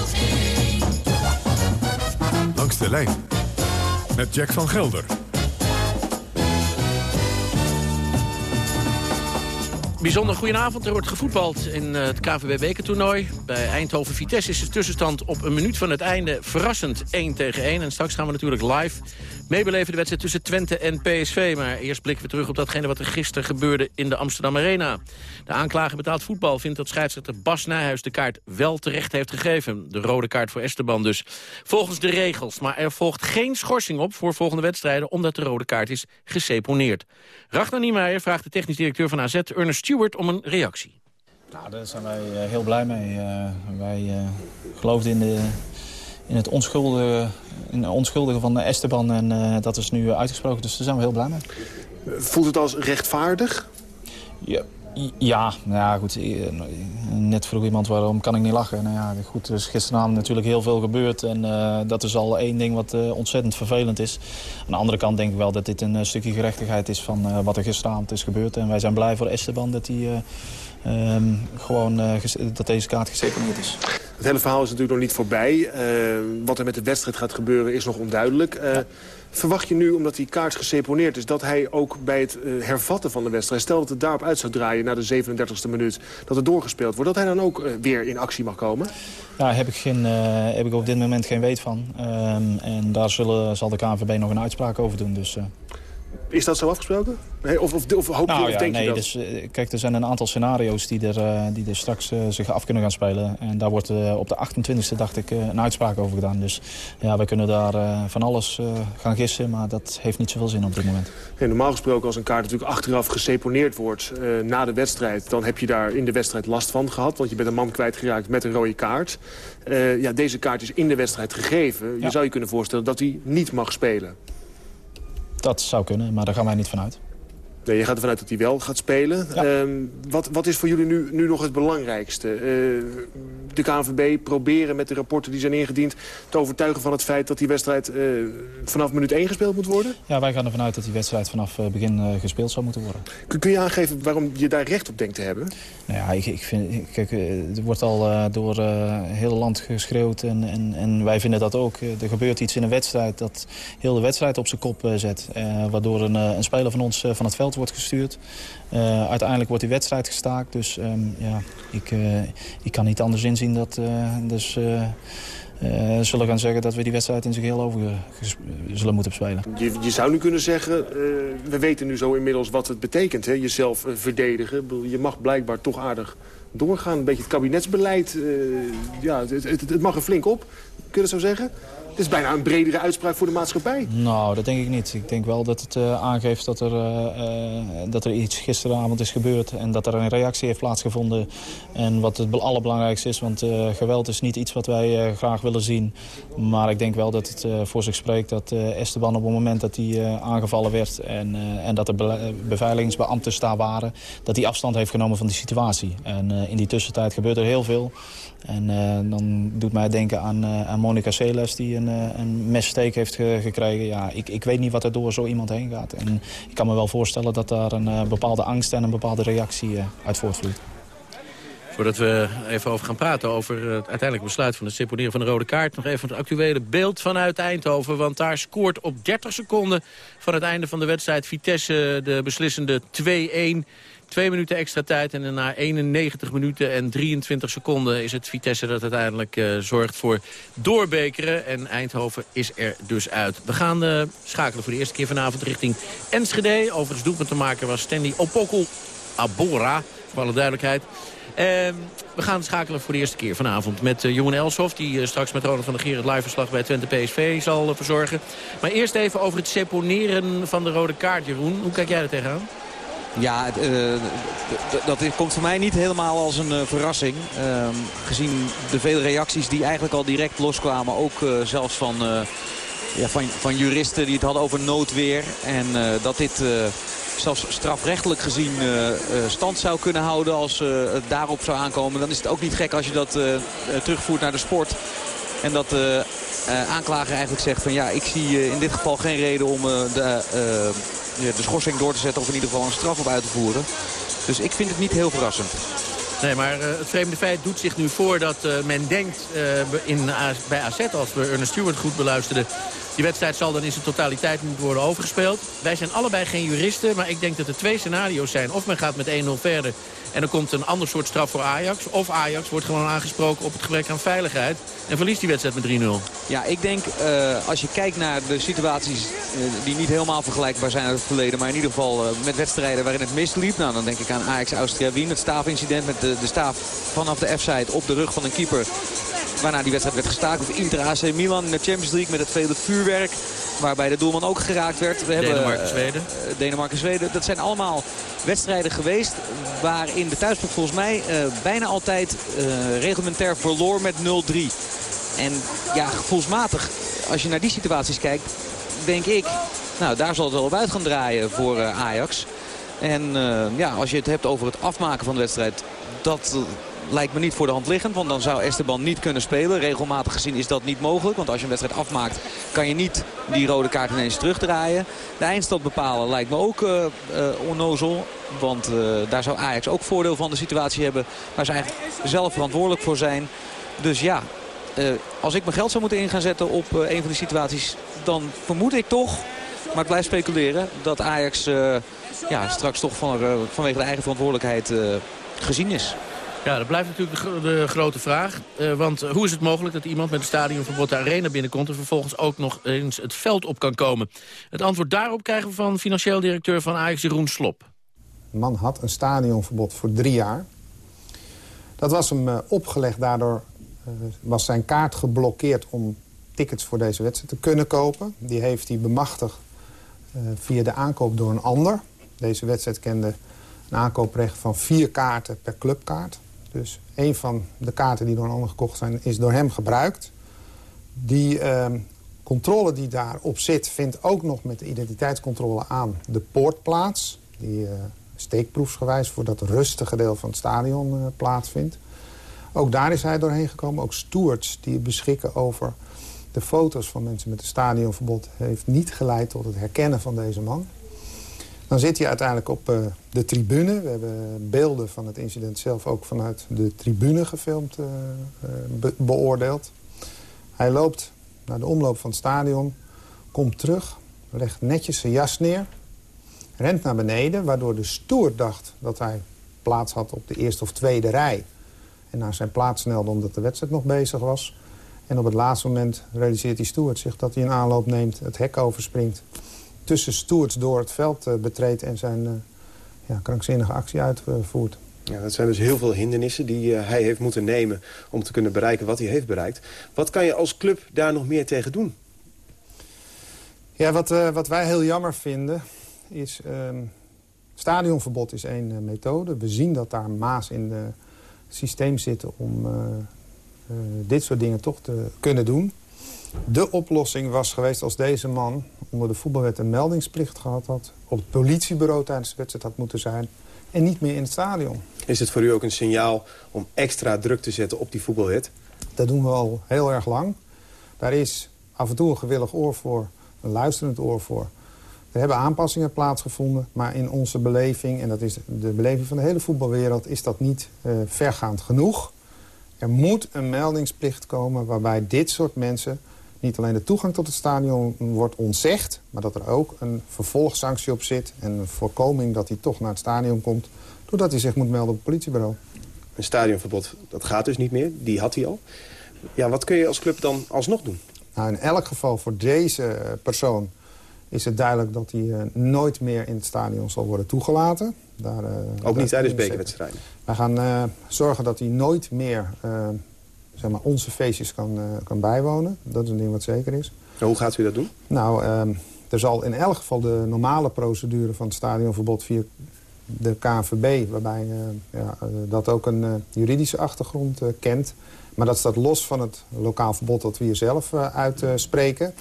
Langs de lijn met Jack van Gelder. Bijzonder goedenavond. Er wordt gevoetbald in het KVB-bekertoernooi. Bij Eindhoven Vitesse is de tussenstand op een minuut van het einde verrassend 1 tegen 1. En straks gaan we natuurlijk live meebeleven de wedstrijd tussen Twente en PSV. Maar eerst blikken we terug op datgene wat er gisteren gebeurde in de Amsterdam Arena. De aanklager betaald voetbal vindt dat scheidsrechter Bas Nijhuis de kaart wel terecht heeft gegeven. De rode kaart voor Esteban dus. Volgens de regels. Maar er volgt geen schorsing op voor volgende wedstrijden... omdat de rode kaart is geseponeerd. Ragnar Niemeyer vraagt de technisch directeur van AZ, Ernest Stewart, om een reactie. Nou, daar zijn wij heel blij mee. Uh, wij uh, geloofden in de in het onschuldige, in onschuldige van Esteban. En uh, dat is nu uitgesproken, dus daar zijn we heel blij mee. Voelt het als rechtvaardig? Ja, ja, nou ja, goed. Net vroeg iemand waarom kan ik niet lachen. Nou ja, goed, er is gisteravond natuurlijk heel veel gebeurd. En uh, dat is al één ding wat uh, ontzettend vervelend is. Aan de andere kant denk ik wel dat dit een stukje gerechtigheid is van uh, wat er gisteravond is gebeurd. En wij zijn blij voor Esteban dat hij um, gewoon dat deze kaart geseponeerd is. Het hele verhaal is natuurlijk nog niet voorbij. wat er met de wedstrijd gaat gebeuren is nog onduidelijk. Ja. Verwacht je nu, omdat die kaart geseponeerd is... dat hij ook bij het uh, hervatten van de wedstrijd... stel dat het daarop uit zou draaien na de 37e minuut... dat het doorgespeeld wordt, dat hij dan ook uh, weer in actie mag komen? Daar heb ik, geen, uh, heb ik op dit moment geen weet van. Um, en daar zullen, zal de KNVB nog een uitspraak over doen. Dus, is dat zo afgesproken? Of, of, of hoop je, nou, of ja, denk nee, je dat? Dus, uh, kijk, er zijn een aantal scenario's die er, uh, die er straks uh, zich af kunnen gaan spelen. En daar wordt op de 28e, dacht ik, een uitspraak over gedaan. Dus ja, we kunnen daar van alles gaan gissen, maar dat heeft niet zoveel zin op dit moment. Nee, normaal gesproken als een kaart natuurlijk achteraf geseponeerd wordt na de wedstrijd... dan heb je daar in de wedstrijd last van gehad, want je bent een man kwijtgeraakt met een rode kaart. ja, deze kaart is in de wedstrijd gegeven. Je Ja. zou je kunnen voorstellen dat hij niet mag spelen. Dat zou kunnen, maar daar gaan wij niet vanuit. Nee, je gaat ervan uit dat hij wel gaat spelen. Ehm, wat, wat is voor jullie nu, nu nog het belangrijkste? Eh, de KNVB proberen met de rapporten die zijn ingediend... te overtuigen van het feit dat die wedstrijd eh, vanaf minuut 1 gespeeld moet worden? Ja, wij gaan ervan uit dat die wedstrijd vanaf eh, begin eh, gespeeld zou moeten worden. Kun, kun je aangeven waarom je daar recht op denkt te hebben? Nou ja, ik, ik vind, kijk, er wordt al eh, door het hele land geschreeuwd en, en, en wij vinden dat ook. Er gebeurt iets in een wedstrijd dat heel de wedstrijd op zijn kop zet. waardoor een, een speler van ons van het veld wordt gestuurd. Uiteindelijk wordt die wedstrijd gestaakt. Dus ehm, ja, ik, ik kan niet anders inzien dat... dus, uh, zullen gaan zeggen dat we die wedstrijd in zich heel over zullen moeten spelen. Je, je, zou nu kunnen zeggen, we weten nu zo inmiddels wat het betekent, hè? jezelf verdedigen. Je mag blijkbaar toch aardig doorgaan. Een beetje het kabinetsbeleid, ja, het, mag er flink op, kun je dat zo zeggen? Is bijna een bredere uitspraak voor de maatschappij. Nou, dat denk ik niet. Ik denk wel dat het uh, aangeeft dat er, uh, dat er iets gisteravond is gebeurd... en dat er een reactie heeft plaatsgevonden. En wat het allerbelangrijkste is, want geweld is niet iets wat wij graag willen zien. Maar ik denk wel dat het voor zich spreekt dat Esteban op het moment dat hij aangevallen werd... en, en dat er beveiligingsbeambten daar waren... dat hij afstand heeft genomen van die situatie. En in die tussentijd gebeurt er heel veel... En uh, dan doet mij denken aan, uh, aan Monica Seles die een, uh, een messteek heeft ge gekregen. Ja, ik, ik weet niet wat er door zo iemand heen gaat. En ik kan me wel voorstellen dat daar een bepaalde angst en een bepaalde reactie uit voortvloeit. Voordat we even over gaan praten over het uiteindelijke besluit van het seponeren van de rode kaart. Nog even het actuele beeld vanuit Eindhoven. Want daar scoort op 30 seconden van het einde van de wedstrijd Vitesse de beslissende 2-1. Twee minuten extra tijd en na 91 minuten en 23 seconden is het Vitesse dat uiteindelijk uh, zorgt voor doorbekeren. En Eindhoven is er dus uit. We gaan uh, schakelen voor de eerste keer vanavond richting Enschede. Overigens doelpunt te maken was Stanley Opokel Abora, voor alle duidelijkheid. Uh, we gaan schakelen voor de eerste keer vanavond met uh, Jongen Elshoff... die straks met Ronald van der Geer het live-verslag bij Twente PSV zal verzorgen. Maar eerst even over het seponeren van de rode kaart, Jeroen. Hoe kijk jij er tegenaan? Ja, uh, dat komt voor mij niet helemaal als een uh, verrassing. Uh, gezien de vele reacties die eigenlijk al direct loskwamen. Ook uh, zelfs van, ja, van, van juristen die het hadden over noodweer. En dat dit zelfs strafrechtelijk gezien stand zou kunnen houden als het daarop zou aankomen. Dan is het ook niet gek als je dat terugvoert naar de sport. En dat de aanklager eigenlijk zegt van ja, ik zie in dit geval geen reden om de de schorsing door te zetten of in ieder geval een straf op uit te voeren. Dus ik vind het niet heel verrassend. Nee, maar uh, het vreemde feit doet zich nu voor dat uh, men denkt in, bij AZ, als we Ernest Stewart goed beluisterden... die wedstrijd zal dan in zijn totaliteit moeten worden overgespeeld. Wij zijn allebei geen juristen, maar ik denk dat er twee scenario's zijn. Of men gaat met 1-0 verder en er komt een ander soort straf voor Ajax. Of Ajax wordt gewoon aangesproken op het gebrek aan veiligheid. En verliest die wedstrijd met 3-0. Ja, ik denk uh, als je kijkt naar de situaties uh, die niet helemaal vergelijkbaar zijn uit het verleden. Maar in ieder geval uh, met wedstrijden waarin het misliep. Nou, dan denk ik aan Ajax Austria Wien. Het staafincident met de, de staaf vanaf de F-side op de rug van een keeper. Waarna die wedstrijd werd gestaakt. Of Inter AC Milan in de Champions League met het vele vuurwerk. Waarbij de doelman ook geraakt werd. We Denemarken-Zweden. Denemarken-Zweden. Dat zijn allemaal wedstrijden geweest waarin de thuisploeg volgens mij uh, bijna altijd reglementair verloor met 0-3. En ja, gevoelsmatig, als je naar die situaties kijkt, denk ik... Nou, daar zal het wel op uit gaan draaien voor Ajax. En ja, als je het hebt over het afmaken van de wedstrijd... dat lijkt me niet voor de hand liggend. Want dan zou Esteban niet kunnen spelen. Regelmatig gezien is dat niet mogelijk. Want als je een wedstrijd afmaakt kan je niet die rode kaart ineens terugdraaien. De eindstand bepalen lijkt me ook uh, uh, onnozel. Want uh, daar zou Ajax ook voordeel van de situatie hebben. Waar ze eigenlijk zelf verantwoordelijk voor zijn. Dus ja, als ik mijn geld zou moeten in gaan zetten op een van die situaties... dan vermoed ik toch, maar ik blijf speculeren... dat Ajax ja, straks toch van, vanwege de eigen verantwoordelijkheid gezien is. Ja, dat blijft natuurlijk de, grote vraag. Uh, want hoe is het mogelijk dat iemand met een stadionverbod de arena binnenkomt... en vervolgens ook nog eens het veld op kan komen? Het antwoord daarop krijgen we van financieel directeur van Ajax, Jeroen Slop. De man had een stadionverbod voor drie jaar. Dat was hem uh, opgelegd, daardoor uh, was zijn kaart geblokkeerd... om tickets voor deze wedstrijd te kunnen kopen. Die heeft hij bemachtigd via de aankoop door een ander. Deze wedstrijd kende een aankooprecht van vier kaarten per clubkaart. Dus een van de kaarten die door een ander gekocht zijn, is door hem gebruikt. Die uh, controle die daarop zit, vindt ook nog met de identiteitscontrole aan de poortplaats. Die uh, steekproefsgewijs voor dat rustige deel van het stadion uh, plaatsvindt. Ook daar is hij doorheen gekomen. Ook stewards die beschikken over de foto's van mensen met een stadionverbod... heeft niet geleid tot het herkennen van deze man. Dan zit hij uiteindelijk op uh, de tribune. We hebben beelden van het incident zelf ook vanuit de tribune gefilmd uh, be beoordeeld. Hij loopt naar de omloop van het stadion, komt terug, legt netjes zijn jas neer... rent naar beneden, waardoor de stoer dacht dat hij plaats had op de eerste of tweede rij. En naar zijn plaats snelde omdat de wedstrijd nog bezig was. En op het laatste moment realiseert die stoert zich dat hij een aanloop neemt, het hek overspringt. Tussen stoerts door het veld uh, betreedt en zijn uh, ja, krankzinnige actie uitvoert. Ja, dat zijn dus heel veel hindernissen die uh, hij heeft moeten nemen om te kunnen bereiken wat hij heeft bereikt. Wat kan je als club daar nog meer tegen doen? Ja, wat, wat wij heel jammer vinden is... Ehm, stadionverbod is één methode. We zien dat daar maas in het systeem zitten om eh, dit soort dingen toch te kunnen doen. De oplossing was geweest als deze man onder de voetbalwet een meldingsplicht gehad had... op het politiebureau tijdens de wedstrijd had moeten zijn... en niet meer in het stadion. Is het voor u ook een signaal om extra druk te zetten op die voetbalwet? Dat doen we al heel erg lang. Daar is af en toe een gewillig oor voor, een luisterend oor voor. Er hebben aanpassingen plaatsgevonden, maar in onze beleving... en dat is de beleving van de hele voetbalwereld... is dat niet uh, vergaand genoeg. Er moet een meldingsplicht komen waarbij dit soort mensen... niet alleen de toegang tot het stadion wordt ontzegd... maar dat er ook een vervolgsanctie op zit... en een voorkoming dat hij toch naar het stadion komt... doordat hij zich moet melden op het politiebureau. Een stadionverbod, dat gaat dus niet meer. Die had hij al. Ja, wat kun je als club dan alsnog doen? Nou, in elk geval voor deze persoon is het duidelijk dat hij uh, nooit meer in het stadion zal worden toegelaten. Daar, uh, Ook niet tijdens bekerwedstrijden? Wij gaan uh, zorgen dat hij nooit meer zeg maar onze feestjes kan, kan bijwonen. Dat is een ding wat zeker is. En hoe gaat u dat doen? Nou, er zal in elk geval de normale procedure van het stadionverbod via de KNVB... waarbij ja, dat ook een juridische achtergrond kent... Maar dat staat los van het lokaal verbod dat we hier zelf uitspreken.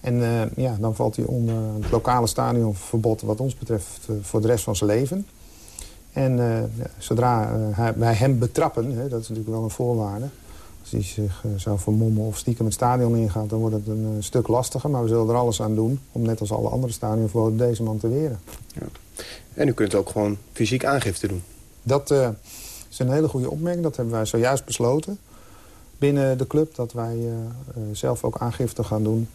En uh, ja, dan valt hij onder het lokale stadionverbod wat ons betreft uh, voor de rest van zijn leven. En zodra wij hem betrappen, hè, dat is natuurlijk wel een voorwaarde... als hij zich zou vermommen of stiekem het stadion ingaat... dan wordt het een stuk lastiger, maar we zullen er alles aan doen... om net als alle andere stadionverboden deze man te weren. Ja. En u kunt ook gewoon fysiek aangifte doen. Dat is een hele goede opmerking, dat hebben wij zojuist besloten binnen de club... dat wij zelf ook aangifte gaan doen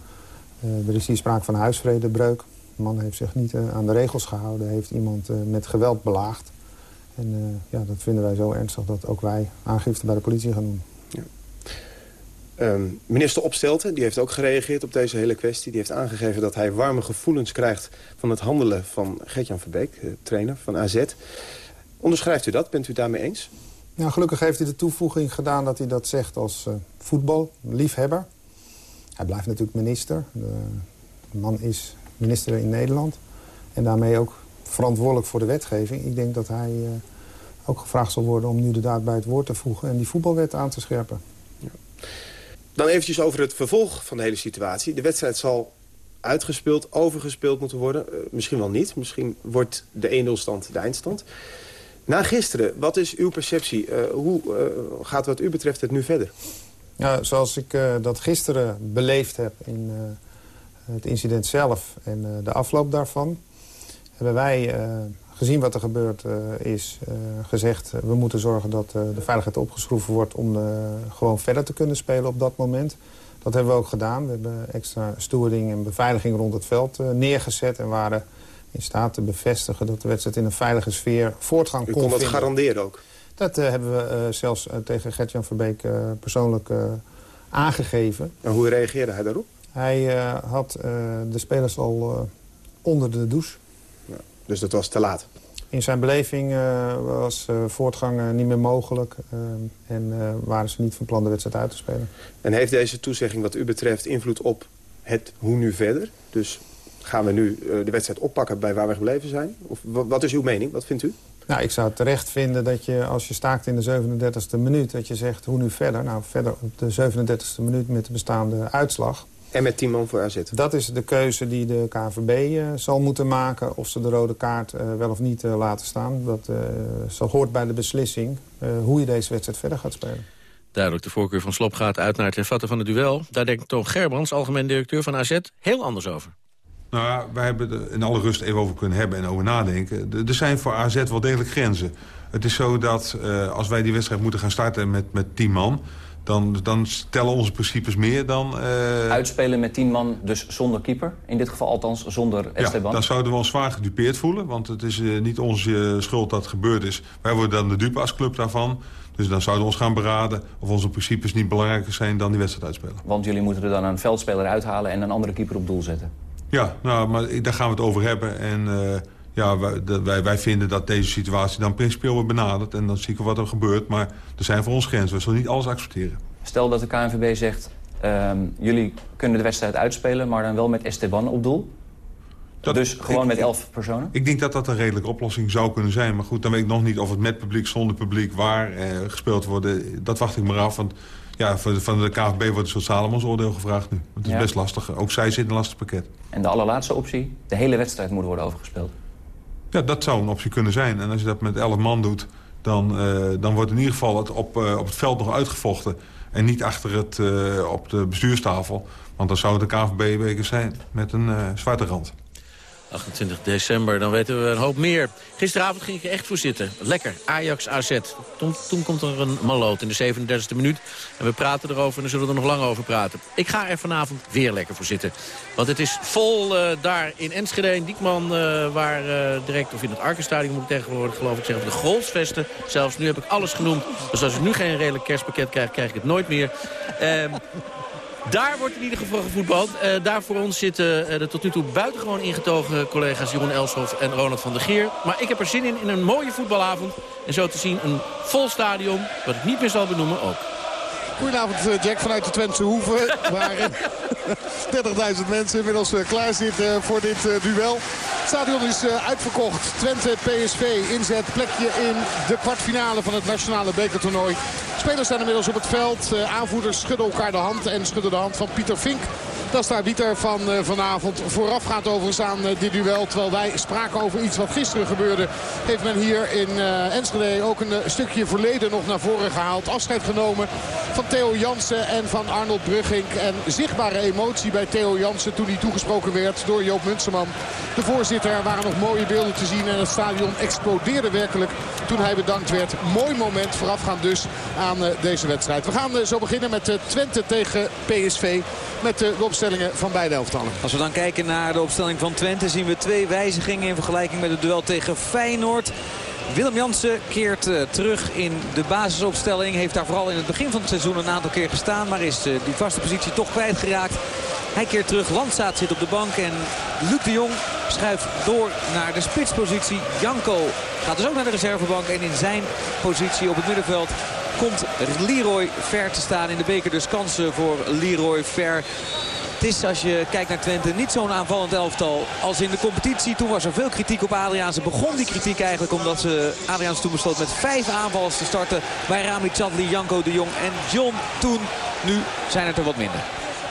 uh, er is hier sprake van huisvredebreuk. De man heeft zich niet aan de regels gehouden. Heeft iemand met geweld belaagd. En ja, dat vinden wij zo ernstig dat ook wij aangifte bij de politie gaan doen. Um, minister Opstelten die heeft ook gereageerd op deze hele kwestie. Die heeft aangegeven dat hij warme gevoelens krijgt van het handelen van Gertjan Verbeek, trainer van AZ. Onderschrijft u dat? Bent u daarmee eens? Nou, gelukkig heeft hij de toevoeging gedaan dat hij dat zegt als voetballiefhebber. Hij blijft natuurlijk minister. De man is minister in Nederland. En daarmee ook verantwoordelijk voor de wetgeving. Ik denk dat hij uh, ook gevraagd zal worden om nu de daad bij het woord te voegen... en die voetbalwet aan te scherpen. Ja. Dan eventjes over het vervolg van de hele situatie. De wedstrijd zal uitgespeeld, overgespeeld moeten worden. Uh, misschien wel niet. Misschien wordt de 1-0-stand de eindstand. Na gisteren, wat is uw perceptie? Uh, hoe gaat wat u betreft het nu verder? Ja, zoals ik dat gisteren beleefd heb in het incident zelf en de afloop daarvan... hebben wij, gezien wat er gebeurd is, gezegd... we moeten zorgen dat de veiligheid opgeschroeven wordt om gewoon verder te kunnen spelen op dat moment. Dat hebben we ook gedaan. We hebben extra stoering en beveiliging rond het veld neergezet... en waren in staat te bevestigen dat de wedstrijd in een veilige sfeer voortgang kon vinden. U kon dat garanderen ook? Dat uh, hebben we uh, zelfs uh, tegen Gertjan Verbeek persoonlijk aangegeven. En hoe reageerde hij daarop? Hij had de spelers al onder de douche. Dus dat was te laat? In zijn beleving was voortgang niet meer mogelijk. en waren ze niet van plan de wedstrijd uit te spelen. En heeft deze toezegging wat u betreft invloed op het hoe nu verder? Dus gaan we nu de wedstrijd oppakken bij waar we gebleven zijn? Of wat is uw mening? Wat vindt u? Nou, ik zou het terecht vinden dat je, als je staakt in de 37e minuut... dat je zegt, hoe nu verder? Nou, verder op de 37e minuut met de bestaande uitslag. En met 10 man voor AZ? Dat is de keuze die de KVB uh, eh, zal moeten maken... of ze de rode kaart uh, wel of niet uh, laten staan. Dat zal hoort bij de beslissing hoe je deze wedstrijd verder gaat spelen. Duidelijk, de voorkeur van Slop gaat uit naar het hervatten van het duel. Daar denkt Toon Gerbrands, algemeen directeur van AZ, heel anders over. Nou ja, wij hebben er in alle rust even over kunnen hebben en over nadenken. Er zijn voor AZ wel degelijk grenzen. Het is zo dat uh, als wij die wedstrijd moeten gaan starten met, met 10 man... dan, dan stellen onze principes meer dan... Uh... Uitspelen met tien man, dus zonder keeper. In dit geval althans zonder Esteban. Ja, dan zouden we ons zwaar gedupeerd voelen. Want het is uh, niet onze schuld dat het gebeurd is. Wij worden dan de dupe als club daarvan. Dus dan zouden we ons gaan beraden of onze principes niet belangrijker zijn dan die wedstrijd uitspelen. Want jullie moeten er dan een veldspeler uithalen en een andere keeper op doel zetten? Ja, nou, maar daar gaan we het over hebben. En uh, ja, wij, wij, wij, vinden dat deze situatie dan principieel wordt benaderd. En dan zie ik wat er gebeurt. Maar er zijn voor ons grenzen. We zullen niet alles accepteren. Stel dat de KNVB zegt... Um, jullie kunnen de wedstrijd uitspelen, maar dan wel met Esteban op doel. Dat, dus gewoon ik, met elf personen? Ik denk dat dat een redelijke oplossing zou kunnen zijn. Maar goed, dan weet ik nog niet of het met publiek, zonder publiek, waar eh, gespeeld wordt. Dat wacht ik maar af. Want ja, van de KVB wordt een soort Salomons oordeel gevraagd nu. Het is ja. best lastig. Ook zij zitten in een lastig pakket. En de allerlaatste optie, de hele wedstrijd moet worden overgespeeld. Ja, dat zou een optie kunnen zijn. En als je dat met elf man doet, dan, uh, dan wordt in ieder geval het op, uh, op het veld nog uitgevochten. En niet achter het, uh, op de bestuurstafel. Want dan zou het een KVB-beker zijn met een zwarte rand. 28 december, dan weten we een hoop meer. Gisteravond ging ik er echt voor zitten. Lekker, Ajax AZ. Toen, komt er een maloot in de 37e minuut. En we praten erover en dan zullen we er nog lang over praten. Ik ga er vanavond weer lekker voor zitten. Want het is vol uh, daar in Enschede, in Diekman... Uh, waar uh, direct, of in het Arkenstadion moet ik tegenwoordig geloof ik zeggen... de Golfsvesten. Zelfs nu heb ik alles genoemd. Dus als ik nu geen redelijk kerstpakket krijg, krijg ik het nooit meer. Daar wordt in ieder geval gevoetbald. Uh, daar voor ons zitten uh, de tot nu toe buitengewoon ingetogen collega's Jeroen Elshoff en Ronald van der Geer. Maar ik heb er zin in, in een mooie voetbalavond. En zo te zien een vol stadion, wat ik niet meer zal benoemen ook. Goedenavond eh, Jack vanuit de Twentse Hoeve. waar 30.000 mensen inmiddels klaar zitten voor dit duel. Het stadion is uitverkocht. Twente PSV inzet plekje in de kwartfinale van het nationale bekertoernooi. Spelers zijn inmiddels op het veld. aanvoerders schudden elkaar de hand en schudden de hand van Pieter Vink. Dat is daar Bieter van uh, vanavond. Voorafgaand overigens aan uh, dit duel. Terwijl wij spraken over iets wat gisteren gebeurde. Heeft men hier in uh, Enschede ook een stukje verleden nog naar voren gehaald. Afscheid genomen van Theo Jansen en van Arnold Brugging. En zichtbare emotie bij Theo Jansen toen hij toegesproken werd door Joop Munsterman. De voorzitter. Er waren nog mooie beelden te zien. En het stadion explodeerde werkelijk toen hij bedankt werd. Mooi moment voorafgaand dus aan deze wedstrijd. We gaan zo beginnen met Twente tegen PSV. Met de opstellingen van beide elftallen. Als we dan kijken naar de opstelling van Twente zien we twee wijzigingen in vergelijking met het duel tegen Feyenoord. Willem Jansen keert uh, terug in de basisopstelling. Heeft daar vooral in het begin van het seizoen een aantal keer gestaan. Maar is uh, die vaste positie toch kwijtgeraakt. Hij keert terug. Landsaat zit op de bank. En Luc de Jong schuift door naar de spitspositie. Janko gaat dus ook naar de reservebank. En in zijn positie op het middenveld komt Leroy Ver te staan in de beker. Dus kansen voor Leroy Ver. Het is, als je kijkt naar Twente, niet zo'n aanvallend elftal als in de competitie. Toen was er veel kritiek op Adriaan. Ze begon die kritiek eigenlijk omdat ze Adriaans toen besloot met vijf aanvallers te starten. Bij Rami Chadli, Janko de Jong en John toen. Nu zijn het er wat minder.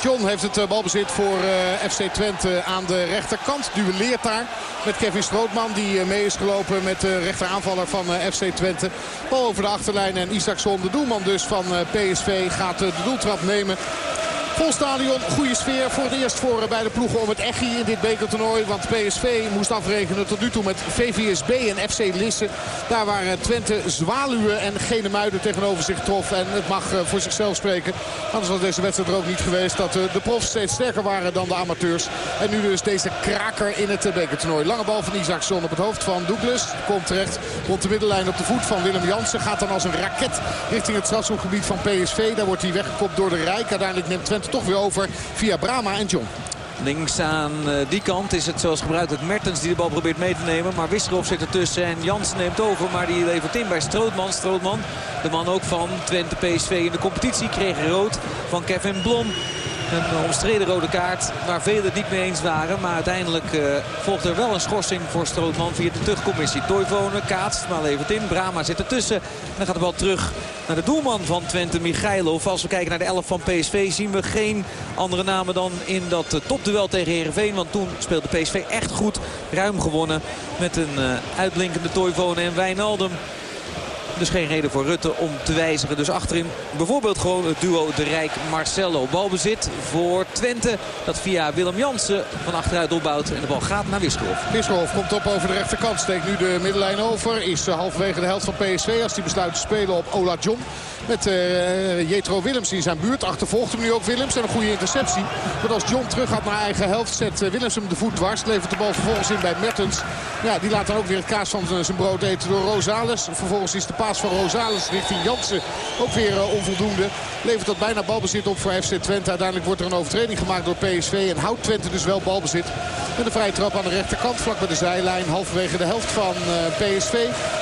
John heeft het balbezit voor uh, FC Twente aan de rechterkant. Duelleert daar met Kevin Strootman die uh, mee is gelopen met de rechteraanvaller van FC Twente. Bal over de achterlijn en Isaacson, de doelman dus van PSV, gaat de doeltrap nemen. Vol stadion, goede sfeer. Voor het eerst voor eh, beide ploegen om het echi in dit bekertoernooi. Want PSV moest afrekenen tot nu toe met VVSB en FC Lisse. Daar waren Twente Zwaluwen en Gene Muiden tegenover zich trof. En het mag eh, voor zichzelf spreken. Anders was deze wedstrijd er ook niet geweest. Dat eh, de profs steeds sterker waren dan de amateurs. En nu dus deze kraker in het bekertoernooi. Lange bal van Isaacson op het hoofd van Douglas. Komt terecht rond de middenlijn op de voet van Willem Jansen. Gaat dan als een raket richting het strafschopgebied van PSV. Daar wordt hij weggekopt door de Rijk. Uiteindelijk neemt Twente toch weer over via Brama en John. Links aan eh, die kant is het zoals gebruikelijk Mertens die de bal probeert mee te nemen. Maar Wisserov zit ertussen en Jans neemt over. Maar die levert in bij Strootman. Strootman, de man ook van Twente PSV in de competitie, kreeg rood van Kevin Blom. Een omstreden rode kaart waar velen het niet mee eens waren. Maar uiteindelijk uh, volgt er wel een schorsing voor Strootman via de terugcommissie. Toivonen kaatst, maar levert in. Brama zit ertussen. En dan gaat de bal terug naar de doelman van Twente, Michailov. Als we kijken naar de 11 van PSV zien we geen andere namen dan in dat uh, topduel tegen Heerenveen. Want toen speelde PSV echt goed. Ruim gewonnen met een uitblinkende Toivonen en Wijnaldum. Dus geen reden voor Rutte om te wijzigen. Dus achterin bijvoorbeeld gewoon het duo De Rijk-Marcelo. Balbezit voor Twente. Dat via Willem Jansen van achteruit opbouwt. En de bal gaat naar Wisselhof. Wisselhof komt op over de rechterkant. Steekt nu de middenlijn over. Is halverwege de helft van PSV als hij besluit te spelen op Ola John. Met uh, Jetro Willems in zijn buurt. Achtervolgt hem nu ook Willems. En een goede interceptie. Maar als John terug gaat naar eigen helft zet Willems hem de voet dwars. Levert de bal vervolgens in bij Mertens. Ja, die laat dan ook weer het kaas van zijn brood eten door Rosales. Vervolgens is de paas van Rosales richting Jansen ook weer onvoldoende. Levert dat bijna balbezit op voor FC Twente. Uiteindelijk wordt er een overtreding gemaakt door PSV. En houdt Twente dus wel balbezit. Met een vrije trap aan de rechterkant vlak bij de zijlijn. Halverwege de helft van PSV.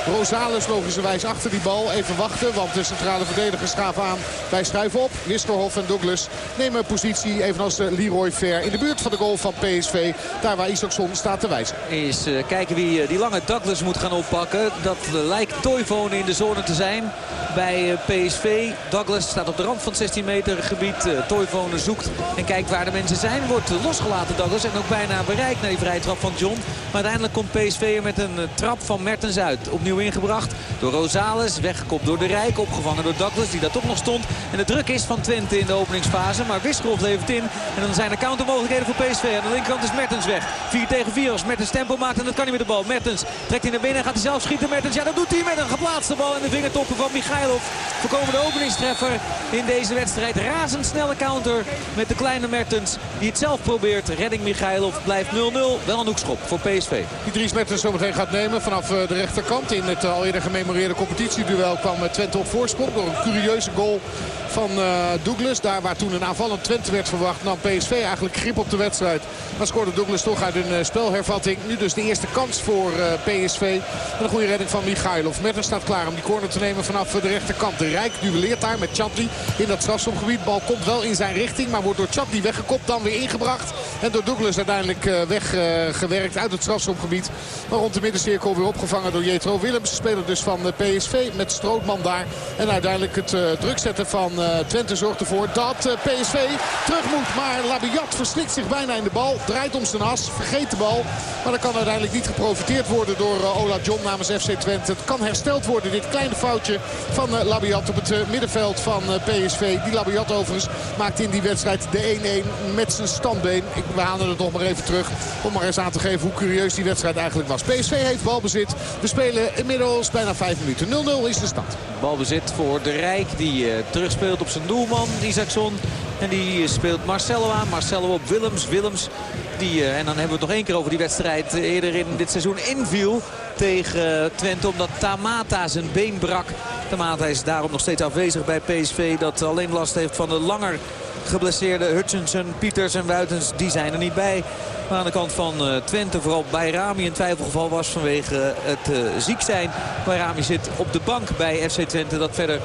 Rosales logischerwijs achter die bal. Even wachten, want de centrale verdedigers schaven aan. Wij schuiven op. Wisterhof en Douglas nemen positie, evenals Leroy Fair, in de buurt van de goal van PSV. Daar waar Isaacson staat te wijzen. Is uh, kijken wie uh, die lange Douglas moet gaan oppakken. Dat lijkt Toivonen in de zone te zijn bij PSV. Douglas staat op de rand van het 16 meter gebied. Toivonen zoekt en kijkt waar de mensen zijn. Wordt losgelaten Douglas en ook bijna bereikt naar die vrije trap van John. Maar uiteindelijk komt PSV er met een trap van Mertens uit. Opnieuw ingebracht door Rosales. Weggekopt door de Rijk. Opgevangen door Douglas die daar toch nog stond. En de druk is van Twente in de openingsfase. Maar Wisgerhoff levert in. En dan zijn er countermogelijkheden voor PSV. Aan de linkerkant is Mertens weg. 4 tegen 4 als Mertens tempo maakt. En dat kan hij met de bal. Mertens trekt hij naar binnen. Gaat hij zelf schieten. Mertens, ja dat doet hij met een geplaatste bal in de vingertoppen van Michailov. Voorkomen de openingstreffer in deze wedstrijd. Razendsnelle counter met de kleine Mertens. Die het zelf probeert. Redding Michailov blijft 0-0. Wel een hoekschop voor PSV. Die Dries Mertens zometeen gaat nemen vanaf de rechterkant. In het al eerder gememoreerde competitieduel kwam Twente op voorsprong. Door een curieuze goal van Douglas. Daar waar toen een aanvallend Twente werd verwacht nam PSV eigenlijk grip op de wedstrijd. Maar scoorde Douglas toch uit een spelhervatting. Nu dus de eerste kans voor PSV. En een goede redding van Michailov. Mertens staat klaar om die corner te nemen vanaf de rechterkant. De Rijk duelleert daar met Chatli in dat strafschopgebied. Bal komt wel in zijn richting, maar wordt door Chatli weggekopt. Dan weer ingebracht. En door Douglas uiteindelijk weggewerkt uit het strafschopgebied. Maar rond de middencirkel weer opgevangen door Jetro Willems. Speler dus van PSV met Strootman daar. En uiteindelijk het druk zetten van Twente zorgt ervoor dat PSV terug moet. Maar Labiat verslikt zich bijna in de bal. Draait om zijn as, vergeet de bal. Maar dan kan uiteindelijk niet geprofiteerd worden door Ola John namens FC Twente. Het kan hersteld worden, dit kleine foutje van Labiat op het middenveld van PSV. Die Labiat overigens maakt in die wedstrijd de 1-1 met zijn standbeen. We halen het nog maar even terug om maar eens aan te geven hoe curieus die wedstrijd eigenlijk was. PSV heeft balbezit. We spelen inmiddels bijna 5 minuten. 0-0 is de stand. Balbezit voor de Rijk die uh, terugspeelt op zijn doelman Isaacson. En die speelt Marcelo aan. Marcelo op Willems. Willems die, uh, en dan hebben we het nog één keer over die wedstrijd eerder in dit seizoen inviel tegen Twente. Omdat Tamata zijn been brak. Tamata is daarom nog steeds afwezig bij PSV. Dat alleen last heeft van de langer geblesseerde Hutchinson, Pieters en Wuitens. Die zijn er niet bij. Maar aan de kant van uh, Twente, vooral Bayrami in twijfelgeval was vanwege het uh, ziek zijn. Bayrami zit op de bank bij FC Twente dat verder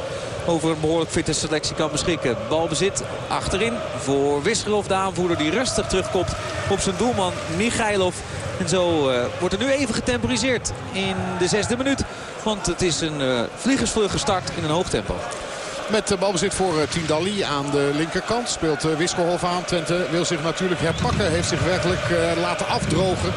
over een behoorlijk fitte selectie kan beschikken. Balbezit achterin voor Wisgerhoff, de aanvoerder die rustig terugkomt op zijn doelman Michailov. En zo uh, wordt er nu even getemporiseerd in de zesde minuut. Want het is een uh, gestart in een hoog tempo. Met balbezit voor Tindalli aan de linkerkant. Speelt Wiskelhof aan. Twente wil zich natuurlijk herpakken. Heeft zich werkelijk laten afdrogen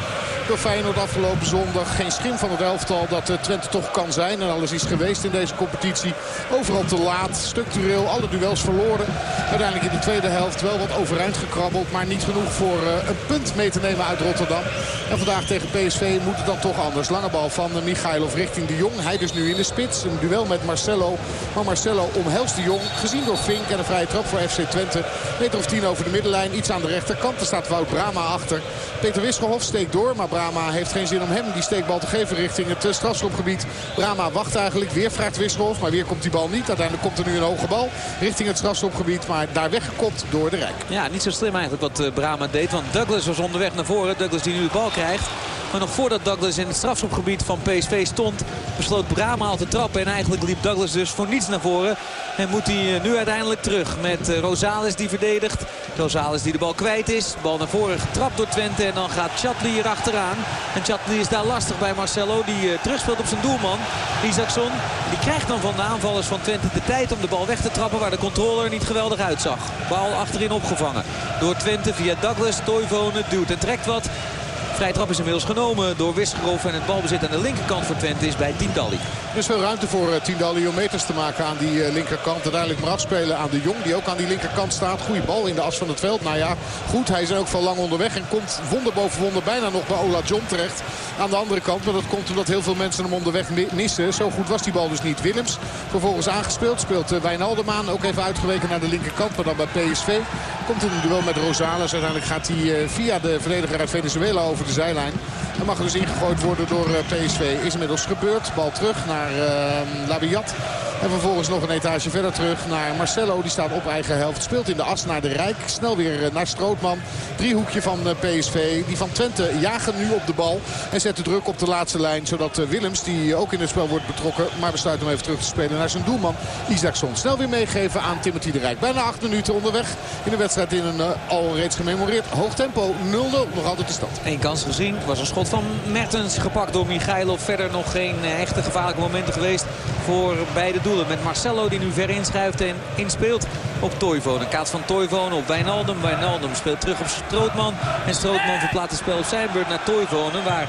door Feyenoord afgelopen zondag. Geen schim van het elftal dat Twente toch kan zijn. En alles is geweest in deze competitie. Overal te laat, structureel, alle duels verloren. Uiteindelijk in de tweede helft wel wat overeind gekrabbeld. Maar niet genoeg voor een punt mee te nemen uit Rotterdam. En vandaag tegen PSV moet het dan toch anders. Lange bal van Michailov richting de Jong. Hij dus nu in de spits. Een duel met Marcelo. Maar Marcelo omhelst de Jong. Gezien door Fink en een vrije trap voor FC Twente. Meter of tien over de middenlijn. Iets aan de rechterkant. Er staat Wout Brama achter. Peter Wisselhof steekt door. Maar Brama heeft geen zin om hem die steekbal te geven richting het strafschopgebied. Brama wacht eigenlijk. Weer vraagt Wisselhof. Maar weer komt die bal niet. Uiteindelijk komt er nu een hoge bal richting het strafschopgebied. Maar daar weggekopt door de Rijk. Ja, niet zo slim eigenlijk wat Brama deed. Want Douglas was onderweg naar voren. Douglas die nu de bal krijgt. Maar nog voordat Douglas in het strafschopgebied van PSV stond... besloot Brama al te trappen. En eigenlijk liep Douglas dus voor niets naar voren. En moet hij nu uiteindelijk terug met Rosales die verdedigt. Rosales die de bal kwijt is. Bal naar voren getrapt door Twente. En dan gaat Chatli hier achteraan. En Chatli is daar lastig bij Marcelo. Die uh, terugspeelt op zijn doelman. Isaacson. Die krijgt dan van de aanvallers van Twente de tijd om de bal weg te trappen. Waar de controller niet geweldig uitzag. Bal achterin opgevangen. Door Twente via Douglas. Toivonen duwt en trekt wat. Vrij trap is inmiddels genomen door Wisgerhoff. En het balbezit aan de linkerkant voor Twente is bij Tindalli. Er is veel ruimte voor uh, Tindalli om meters te maken aan die uh, linkerkant. Uiteindelijk maar afspelen aan de Jong die ook aan die linkerkant staat. Goeie bal in de as van het veld. Nou ja, goed. Hij is ook van lang onderweg en komt wonder boven wonder bijna nog bij Ola John terecht. aan de andere kant. Maar dat komt omdat heel veel mensen hem onderweg missen. Zo goed was die bal dus niet. Willems vervolgens aangespeeld. Speelt uh, Wijnaldum aan. Ook even uitgeweken naar de linkerkant. Maar dan bij PSV. Komt in een duel met Rosales. Uiteindelijk gaat hij via de verdediger uit Venezuela over de zijlijn. Dan mag er dus ingegooid worden door PSV. Is inmiddels gebeurd. Bal terug naar Labiat. En vervolgens nog een etage verder terug naar Marcelo. Die staat op eigen helft. Speelt in de as naar de Rijk. Snel weer naar Strootman. Driehoekje van PSV. Die van Twente jagen nu op de bal. En zetten druk op de laatste lijn. Zodat Willems, die ook in het spel wordt betrokken. Maar besluit om even terug te spelen naar zijn doelman Isaacson. Snel weer meegeven aan Timothy de Rijk. Bijna acht minuten onderweg in de wedstrijd in een al reeds gememoreerd hoog tempo. 0-0 nog altijd de stand. Eén kans gezien. was een schot van Mertens gepakt door Michailov. Verder nog geen uh, echte gevaarlijke momenten geweest voor beide doelen. Met Marcelo die nu ver inschuift en inspeelt op Toivonen. Kaats van Toivonen op Wijnaldum. Wijnaldum speelt terug op Strootman. En Strootman verplaatst het spel op zijn beurt naar Toivonen. Waar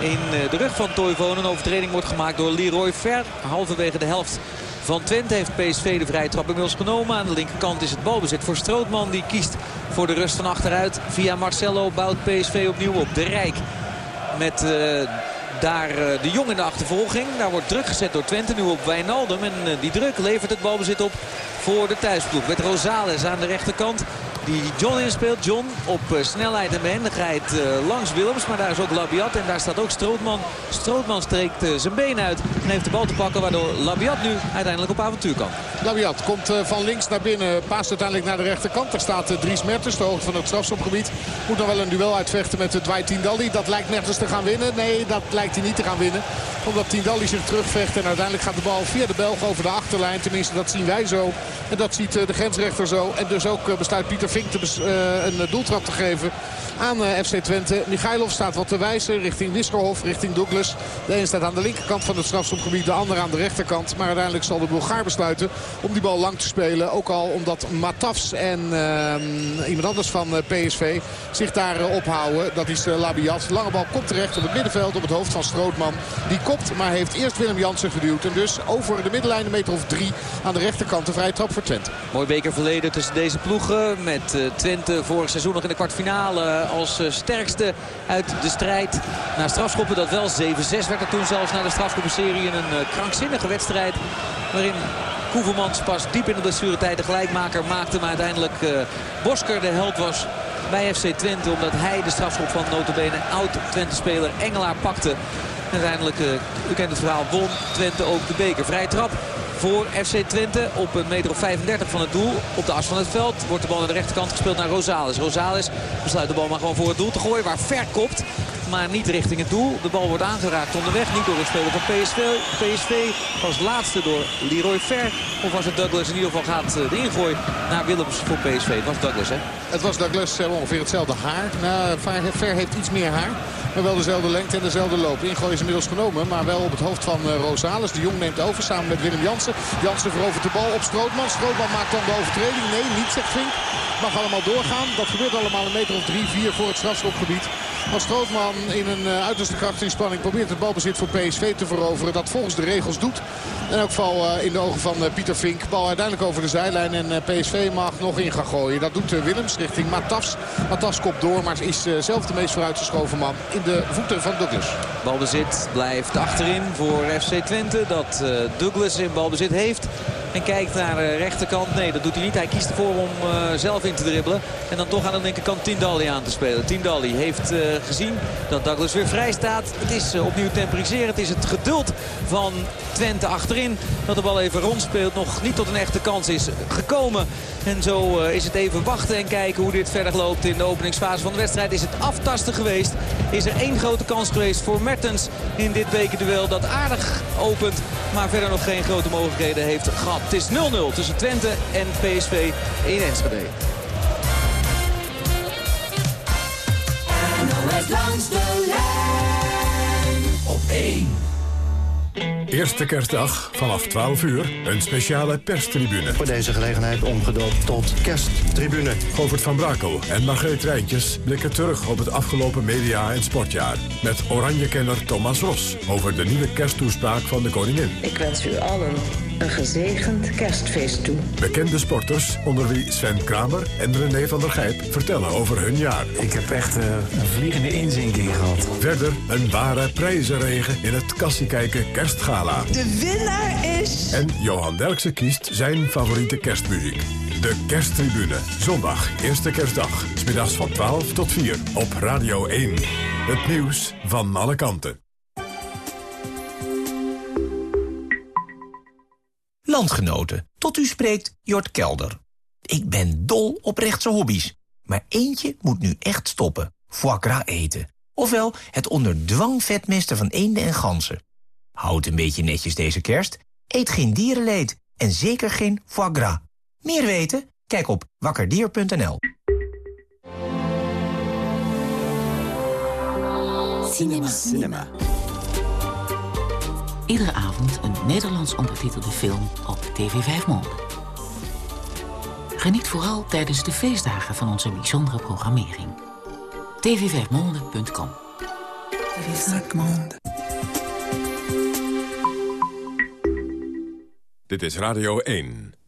in eh, de rug van Toivonen een overtreding wordt gemaakt door Leroy Ver. Halverwege de helft van Twente heeft PSV de vrije trap inmiddels genomen. Aan de linkerkant is het balbezit voor Strootman. Die kiest voor de rust van achteruit. Via Marcelo bouwt PSV opnieuw op. De Rijk met... Uh, daar uh, de Jong in de achtervolging. Daar wordt druk gezet door Twente nu op Wijnaldum. En uh, die druk levert het balbezit op voor de thuisploeg. Met Rosales aan de rechterkant die John inspeelt. John op uh, snelheid en behendigheid uh, langs Willems. Maar daar is ook Labiat en daar staat ook Strootman. Strootman streekt uh, zijn been uit en heeft de bal te pakken. Waardoor Labiat nu uiteindelijk op avontuur kan. Labiat komt van links naar binnen. Paast uiteindelijk naar de rechterkant. Daar staat Dries Mertens, de hoogte van het strafschopgebied. Moet dan wel een duel uitvechten met Dwight Tindalli. Dat lijkt Mertens te gaan winnen. Nee, dat lijkt hij niet te gaan winnen. Omdat Tindalli zich terugvecht. En uiteindelijk gaat de bal via de Belg over de achterlijn. Tenminste, dat zien wij zo. En dat ziet de grensrechter zo. En dus ook besluit Pieter Vink te uh, een doeltrap te geven aan uh, FC Twente. Michailov staat wat te wijzen richting Wiskerhof, richting Douglas. De een staat aan de linkerkant van het strafschopgebied, de ander aan de rechterkant. Maar uiteindelijk zal de Bulgaar besluiten om die bal lang te spelen. Ook al omdat Matafs en uh, iemand anders van PSV zich daar ophouden. Dat is Labiat. Lange bal komt terecht op het middenveld op het hoofd van Strootman. Die kopt, maar heeft eerst Willem Jansen geduwd. En dus over de middenlijn een meter of drie aan de rechterkant de vrije trap voor Twente. Mooi beker verleden tussen deze ploegen met Twente vorig seizoen nog in de kwartfinale als eh, sterkste uit de strijd. Na strafschoppen dat wel 7-6 werd er toen zelfs na de strafschoppenserie een eh, krankzinnige wedstrijd. Waarin Koevermans pas diep in de blessuretijd de gelijkmaker maakte. Maar uiteindelijk uh, Bosker de held was bij FC Twente. Omdat hij de strafschop van notabene oud-Twente-speler Engelaar pakte. En uiteindelijk, u kent het verhaal, won Twente ook de beker. Vrij trap voor FC Twente op een meter of 35 van het doel. Op de as van het veld wordt de bal naar de rechterkant gespeeld naar Rosales. Rosales besluit de bal maar gewoon voor het doel te gooien. Waar Ver kopt, maar niet richting het doel. De bal wordt aangeraakt onderweg. Niet door een speler van PSV. PSV was laatste door Leroy Ver. Of was het Douglas? In ieder geval gaat de ingooi naar Willems voor PSV. Het was Douglas, hè? Het was Douglas. ongeveer hetzelfde haar. Nou, Ver heeft iets meer haar. Maar wel dezelfde lengte en dezelfde loop. Ingooi is inmiddels genomen, maar wel op het hoofd van uh, Rosales. De Jong neemt over samen met Willem Jansen. Jansen verovert de bal op Strootman. Strootman maakt dan de overtreding. Nee, niet, zegt Vink. Mag allemaal doorgaan. Dat gebeurt allemaal een meter of drie, vier voor het strafschopgebied. Als Strootman in een uh, uiterste krachtinspanning probeert het balbezit voor PSV te veroveren. Dat volgens de regels doet. In elk geval uh, in de ogen van uh, Pieter Vink. Bal uiteindelijk over de zijlijn en PSV mag nog in gaan gooien. Dat doet Willems richting Matas. Matas kopt door, maar is zelf de meest vooruitgeschoven man in de voeten van Douglas. Balbezit blijft achterin voor FC Twente. Dat Douglas in balbezit heeft. En kijkt naar de rechterkant. Nee, dat doet hij niet. Hij kiest ervoor om uh, zelf in te dribbelen. En dan toch aan de linkerkant Tindalli aan te spelen. Tindalli heeft uh, gezien dat Douglas weer vrij staat. Het is opnieuw temporiseren. Het is het geduld van Twente achterin. Dat de bal even rondspeelt. Nog niet tot een echte kans is gekomen. En zo is het even wachten en kijken hoe dit verder loopt in de openingsfase van de wedstrijd. Is het aftasten geweest. Is er één grote kans geweest voor Mertens in dit bekerduel. Dat aardig opent. Maar verder nog geen grote mogelijkheden heeft gehad. Het is 0-0 tussen Twente en PSV in Enschede. Langs de lijn op 1. Eerste kerstdag vanaf 12 uur een speciale perstribune. Voor deze gelegenheid omgedoopt tot kersttribune. Govert van Brakel en Margreet Rijntjes blikken terug op het afgelopen media- en sportjaar. Met oranje-kenner Thomas Ros over de nieuwe kersttoespraak van de koningin. Ik wens u allen een gezegend kerstfeest toe. Bekende sporters, onder wie Sven Kramer en René van der Gijp... vertellen over hun jaar. Ik heb echt uh, een vliegende inzinking gehad. Verder een ware prijzenregen in het Kassiekijken Kerstgala. De winnaar is... En Johan Derksen kiest zijn favoriete kerstmuziek. De Kersttribune. Zondag, eerste kerstdag. Smiddags van 12 tot 4 op Radio 1. Het nieuws van alle kanten. Landgenoten, tot u spreekt Jort Kelder. Ik ben dol op rechtse hobby's. Maar eentje moet nu echt stoppen. Foie gras eten. Ofwel het onder dwang vetmesten van eenden en ganzen. Houd een beetje netjes deze kerst. Eet geen dierenleed. En zeker geen foie gras. Meer weten? Kijk op wakkerdier.nl. Cinema. Cinema. Iedere avond een Nederlands ondertitelde film op TV 5 Monde. Geniet vooral tijdens de feestdagen van onze bijzondere programmering. tv5monde.com Dit is Radio 1.